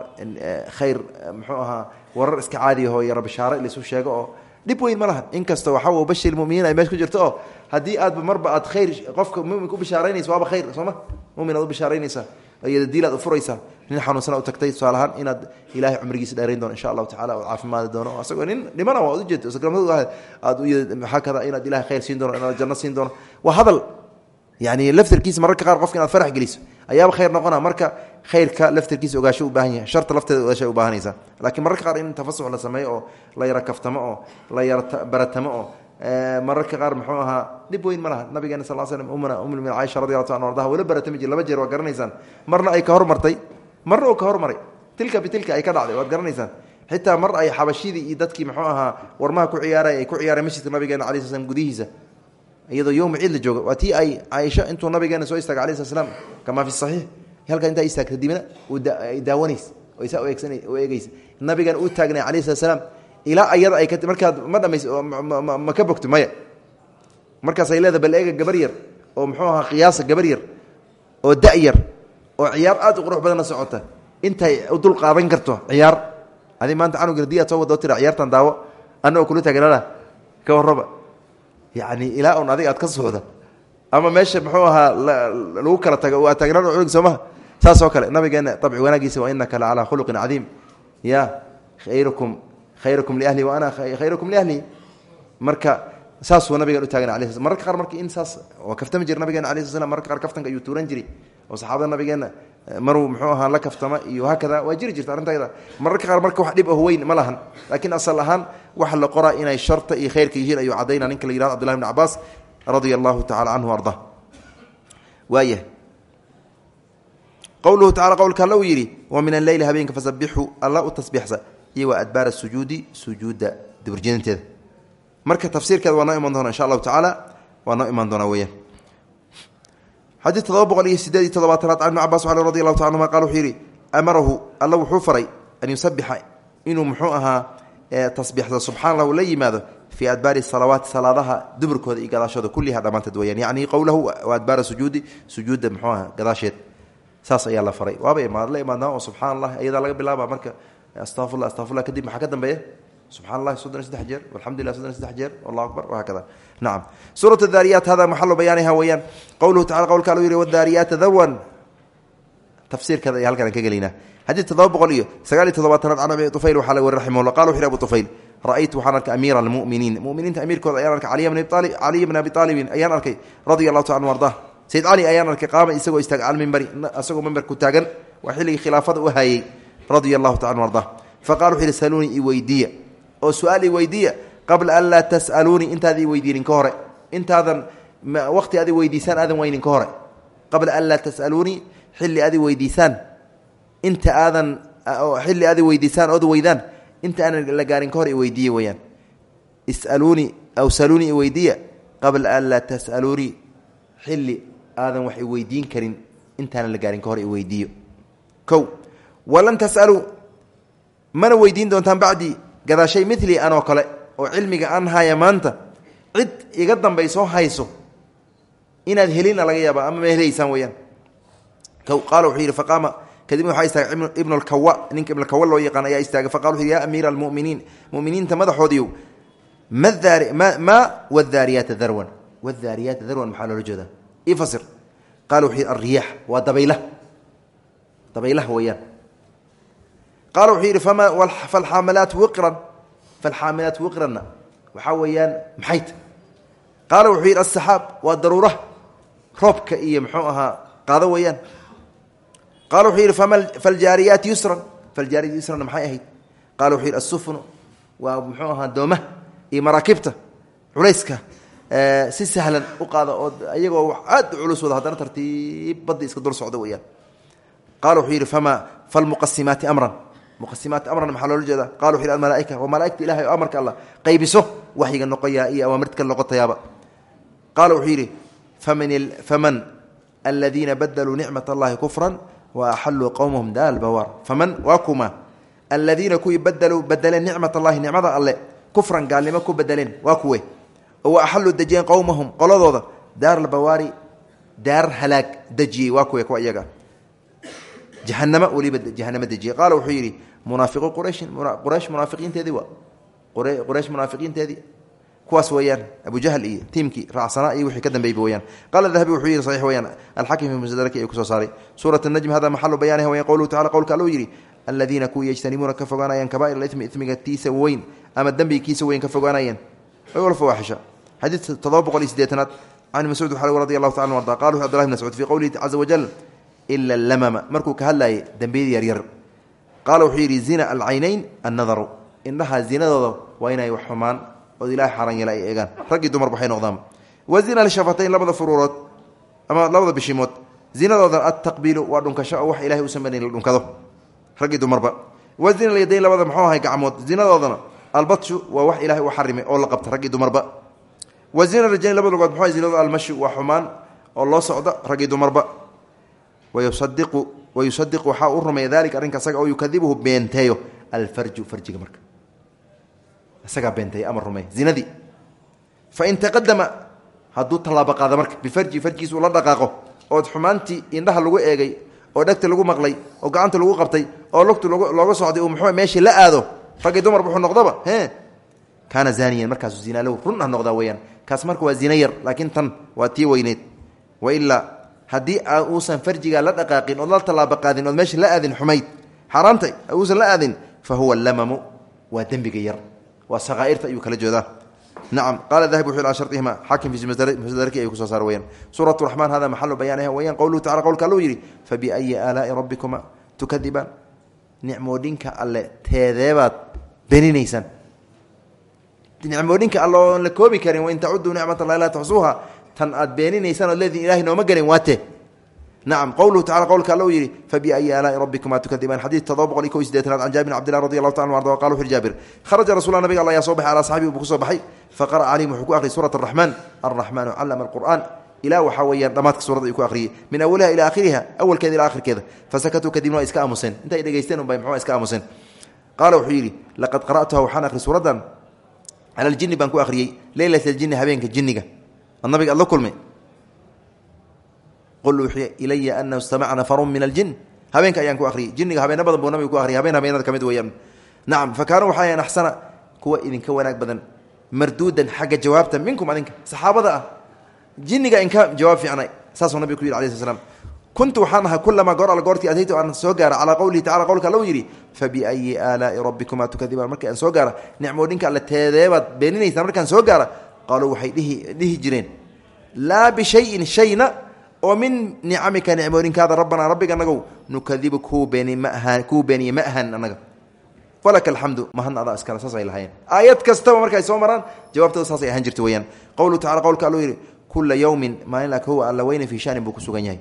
khayr muxuu ahaa warar iska caadiyaho yara bashaare laisu sheego dhib weyn ma lahan inkasta waxaa bashir muminiin ay meesha ku jirto oo haddii marba aad khayr qofka muminka u bishaaraynaysa waaba khayr sooma? Mumin aad u bishaaraynaysaa iyada diil aad u furaysaa nin xanuunsana u tagtay tusaale ahaan inaad ilaahay cumrigiisa dheerayn doono insha allahu tacala oo caafimaadi doono. Asagoo nin dhimana waa sakramadu aad maxaa kada inaad ilahay khayr siin doono inaad janno siin doono. Waa hadal yani laftarkiisa mararka qaar qofka inaad farax geliso ayaaba khayr noqona marka khayrka laftarkiisa ogaasho u baahan yahay. Sharta lafteeda ogaasha u baahanaysa. Laakiin mararka qaar in tafasuc la sameeyo oo la yara kaftamo oo la yara baratamo oo mararka qaar muxuu ahaa dhib weyn ma laha. Nabigeena sal slm umna ummin caisha radi allahu ta ardaha wala baratami jir laba jeer waa garanaysaan. Marna ay ka hormartay marna uu ka hormaray tilka bitilka ay ka dhacday waad garanaysaan. Xitaa mar ay xabashidii iyo dadkii muxuu ahaa warmaha ku ciyaaray ay ku ciyaareen masjidka nabigeena alai sl gudihiisa. Iyadoo yowma ciid la jooga waa tii ay caaisho intuu nabigeena soo istaagay alai slat slam kamaa fi saxiix halkaa intaa istaagta dibna ay daawanays oo isaa u eegeysa nabigeena uu taagnay alayh slat slaam ilaa ayada ay markaad ma dhamays ma ka bogto maya. Markaasay leeda bal eega gabar yar oo muxuu ahaa qiyaasa gabar yar oo da-yar oo ciyaar aad u qurux badanna socota. Intay u dul qaadan karto ciyaar. Adi maanta canuga haddii soo wado tira ciyaartan daawo. Anagoo kula taagnana ka warraba yacni ilaa un adiga aad ka socda. Ama meesha muxuu ahaa lagu kala tago waa taagnaan cunug soo saas oo kale nabigeena abci wanaagiisa wa inaka la calaa khuluqin cadiim. Ya khayrukum khayrukum liahli wa ana khayrukum liahli marka saasuu nabigan u taagna ala sl mararka qaar marka in saas waa kaftami jira nabigeena ala sl slam mararka qaar kaftanka ayuu tuuran jiray. Oo saxaabada nabigeena maruu muxuu ahaa la kaftama iyo haakada waa jiri jirta arrintayda mararka qaar marka wax dhib ah weyn ma lahan. Laakiin asal ahaan waxa la qoraa inay sharta iyo khayrka yihiin ayuu cadayna ninka la yihahdo abdullahi bn cabaas radia allahu tacala canhu arda waayah qowluhu tacala qowlka alla uu yidhi wa min alleyli habeenka fasabixuu alla u tasbiixsa iyo wa adbaara sujuudi sujuudda dabarjinanteeda marka tafsiirkeeda waa noo iman doona insha allahu tacaala waa noo imaan doonaa weyaan xadiid todoba boqol iyo sideed iyo todobaatanaad can ibn cabas ale radi allahu ta anhuma qala wuxuu yidhi amarahu alla wuxuu faray an yusabixa inuu muxuu ahaa tasbiixda subxana allah la yimaado fii adbaari salawaati salaadaha duburkooda iyo gadaashooda kulliha dhammaanteed weyaan yacni qowlahu wa adbaara sujuudi sujuudda muxuu aha gadaasheed saas ayaa la faray. Waaba imaad la imaadnaa oo subxana allah iyadaa laga bilaaba marka astafirla astafirla kadib maxaa ka dambeeya? Subxana allahi soddon iyo saddex jeer alxamdulilah soddon iyo saddex jeer allahu akbar wahaakada nacam suurat daariyaat hada maxalu bayaaniha weeyaan. Qowluhu tacala qowlka alu yihi wadaariyaata dawan tafsiirkeeda ayaa halkaan ka gelaynaa xadiid toddoba boqol iyo sagaal iyo toddobaatanaad can abi tufayl waxaa la weri raximahullah qala wuxu yhi abu tufayl ra'aytu waxaan arkay amiira almuminiin muminiinta amiirkooda ayaan arkay caliy bn abi aalibin ayaan arkay radia allahu ta anu arda sayd cali ayaan arkay qaama isagoo istaaga almimbari isagoo mimbarku taagan waa xilligii khilaafada u hayey radia allahu ta anu arda faqala wuxu yihi weydiiya. Oo su'aal weydiiya qabla an laa tas'aluunii intaad i weydiinin ka hore. Intaadan waqti aad i aadan weynin ka hore. Qabla an laa tas'aluunii xilli aad i inta aadan xilli aad i weydiisaan ood inta aanan la gaarin ka hor i weydiiye weyaan isaluunii aw saluunii i weydiiya qabla an laa tas'aluunii xilli aadan wax i weydiin karin intaanan la gaarin ka hor i weydiiyo. Kow walan tas'aluu mana weydiin doontaan bacdii gadaashay mili anoo kale oo cilmiga aan haya maanta cid iga dambaysoo hayso inaad helina laga yaaba ama ma helaysaan weyaan kow qaala wuxuu yidhi faqaama kadibna waxaa istaagay ibnu alkawa ninka ibnulkawa loo yaqaan ayaa istaagay faqala wuxu yhi ya amiira almuminiin muminiinta madaxoodiiyow ma ma wadaariyaata darwan wadaariyaata darwan maxaa loola jeedaa ii fasir. Qaala wuxuu yidhi alriyaax waa dabaylah. Dabaylaha weeyaan. Qaala wuxuu yidhi fama falxaamilaat wiqran. Falxaamilaat wiqranna waxaa weeyaan maxay ta qaala wuxuu yidhi asaxaab waa daruuraha roobka iyo muxuu ahaa qaado weeyaan. Qaala wuxuu yidhi faljaariyaati yusran. Faljaariyaat yusranna maxay ahayd? Qaala wuxuu yidhi asufnu waa muxuu ahaa doomaha iyo maraakibta culayska si sahlan u qaada oo iyagoo aad culus wada haddana tartiib badda iska dul socda weeyaan. Qaala wuxuu yidhi fama falmuqasimaati amran. Muqasimaati amran maxaa loola jeeda qala wuxu yhi almalaaika waa malaaigta amarka allah qaybiso waxyiga noqoyaa iyo awaamirta kale noqotayaaba. Qaala wuxuu yidhi faman aladiina badaluu nicmat allahi kufran wa axaluu qowmahum daal bawaar. Faman waa kuma aladiina kuwii badaluu bedeleen nicmat allahi nicmada kufran gaalnimo ku bedeleen waa oo wa axaluu dejiyeen qowmahum qoladooda. Daar albawaari daar halaag dejiyey waa kuwe kuwa iyaga. Jahanamo weliba jahanamo dejiyey qaala wuxuu yidhi munaafiqu qurayshin quraysh munaafiqiinteedii waa quraysh munaafiqiinteedii kuwaas weeyaan abu jahl iyo tiimkii raacsanaa iyo wixii ka dambeeyba weyaan qaala dahabi wuxuu yidhi saxiix weyaan alxakim fi musdaraki ayuu ku soo saaray. Suurat najm hada maxalu bayaaniha weyan qowluhu tacala qowlka alluu yidhi aladiina kuwii yajtanibuuna ka fogaanayaan kabaa'ir alithmi ismiga tiisa weyn ama dembiga kiisa weyn ka walfawaaxisha xadiid toddoba boqol iyo sideetanaad can mascuud waxaa radi allahu taala arda. Qala wuxu abdulahi bn mascuud fii qowlihi caza wajal ila lamama markuu ka hadlayay dembiyada yaryar qaala wuxuu yidhi zina alcaynayn annadaru indhaha zinadooda waa inay wax xumaan ood ilahay xaran yeela ay eegaan. Raggii dumar waxay noqdaan. Wa zina lshafatayn labada furuurood ama labada bishimood. Zinadooda adtaqbiilu waa dhunkasho oo wax ilahay usan banayn la dhunkado. Raggii dumarba. Wa zina albatshu waa wax ilahay u xarimay oo la qabta raggii dumarba. Wa zina rajayn labada lugood muxuu zinadooda almashi waa xumaan oo loo socda raggii dumarba. Wayusadiqu wayusadiqu waxaa u rumeeya dalika arrinka asaga oo yukadibuhu beenteeyo alfarju farjiga marka. Isagaa beenteeya ama rumeey zinadii. Fain taqadama hadduu tallaabo qaado marka bifarji farjigiisa uu la dhaqaaqo ood xumaantii indhaha lagu eegay oo dhegta lagu maqlay oo gacanta lagu qabtay oo lugtu looga socday uu muxuu meeshii la aado raggii dumar wuxuu noqdaba kaana zaaniyan markaasu zinaalow run ah noqdaa weyaan kaas marka waa zina yar laakiin tan waa tii weyneyd wailaa haddii uusan farjiga la dhaqaaqin ood la tallaabo qaadin ood meesha la aadin xumayd xaaraanta uusan la aadin fa huwa lamamu waa dembiga yar. Waa sakaairta ayuu kala joodaa. Nacam qaala dahabi wuxu an sharihima xaakim fi musdarki ayuu ku soo saar weyaan suurat raxmaan hada maxalu bayaaniha weyaan qowluhu tacala qowlka alluu yidhi fabiayi aalaai rabbikuma tukadibaan nicmoodhinka alle teedeebaad beninaysaan nicmoodhinka alle oon la koobi karin wain tacuduu nicmat allahi laa taxsuuha tan aad beeninaysaan ood leediin ilahay nooma gelin waate. Nacam qowluhu tacala qowlka alla uu yidhi fabiayi aalaai rabbikuma tukadibaan xadiid todoba boqol iyo ko sideetanaad can jaabir cabdillah radi allahu taala arda qala wuxu jaabir. Kharaja rasulla nabiga alla ayaa soo baxay alaa saxbihi buu ku soo baxay. Faqara'a calayhim wuxuu ku akriyay suurat araxmaan alraxmaanu callama alqur'aan. Ilaa waxaa weeyaan dhammaadka suuradda ayuu ku akhriyey min awaliha ilaa aakhiriha awalkeeda ilaa akhirkeeda fasakatuu kadibna waa iska aamuseen intay dhegeysteen unbay muxuu iska aamuseen qaala wuxuu yidhi laqad qara'tuha waxaan akhri suuraddan cala aljinni baan ku akhriyey leylat habeenka jinniga. Ad nabiga kulmay. Qul uuxiya ilaya anahu istamaca nafarun min aljin habeenka ayaan ku jinniga habeena badan buu nabiga ku akhriyay habeen habeenada ka mid weeyaan. Nacam fa kuwa idinka wanaag badan marduudan xagga jawaabta minkum adinka saxaabada ah. Jinniga inka jawaab fiicnay saasuu nabiga ku yidhi alai kuntu waxaan ahaa kulamaa goor alla goortii ataytu aan soo gaara calaa qowlihi tacala qowlka alla u yidhi fabiayi aalaai rabbikuma tukadibaan. Markii aan soo gaara nicmoodhinka alle teedeebaad beeninaysaan markaan soo gaara. Qaaluu waxay dhihi jireen laa bishayin shayna oo min nicamika nicmooyinkaada rabbanaa rabbiga anagow nukadibu kuu beeni ma ahaan kuu beeniye ma ahaan annaga. Falaka alxamdu mahadna adaa iskale saas ay lahaayeen. Aayad kastaba markay soo maraan jawaabtooda saas ay ahaan jirta weyaan qowluhu tacala qowlka alluu yidhi kula yowmin maalin lak huwa alla weyne fii shanin buu ku sugan yahay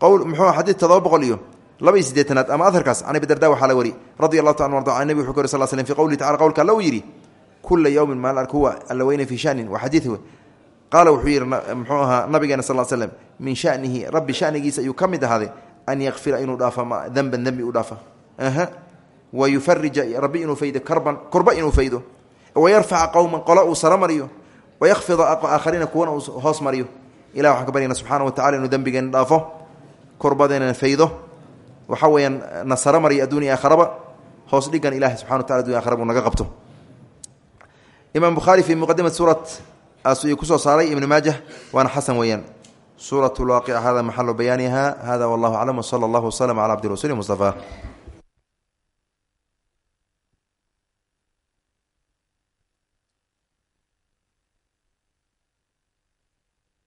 xadiid todoba boqol iyo laba iyo siddeetanaad ama aharkaas can abidarda waxaa la wari radi allahu ta arda an nabig wuxuu ka wari sal slm fi qowlihi tacala qowlka alla uu yidhi kula yowmin maalin ark huwa alla weyne fii shanin waa xadiid wey qaala wuxuu yidhi muxuu ahaa nabigeena sal slm min shanihi rabbi shanigiisa ayuu ka mid ahaaday an yakfira inuu dhaafo denban dembi u dhaafa. Wa yufarija rabbi inuu faydo karban kurba inuu faydo. Wayarfaca qowman qolo uu saro mariyo. Wayakfida aakhariina kuwana uu hoos mariyo. Ilah waxaan ka baryana subxaana wa tacala inuu dembigeena dhaafo kurbadeena faydo. Waxa weeyaan nasaro mariyo adduuniya aakharaba hoos dhigan ilahi subxana wa tacala adunya akharaba uu naga qabto. Imaam bukhaari fii muqadimat suurat asuu ku soo saaray ibnu maajah waana xasan weeyaan. Suurat lwaaqic hada maxalu bayaaniha hada wallahu aclam wsala allahu waslama cala cabdi rasuuli mustafa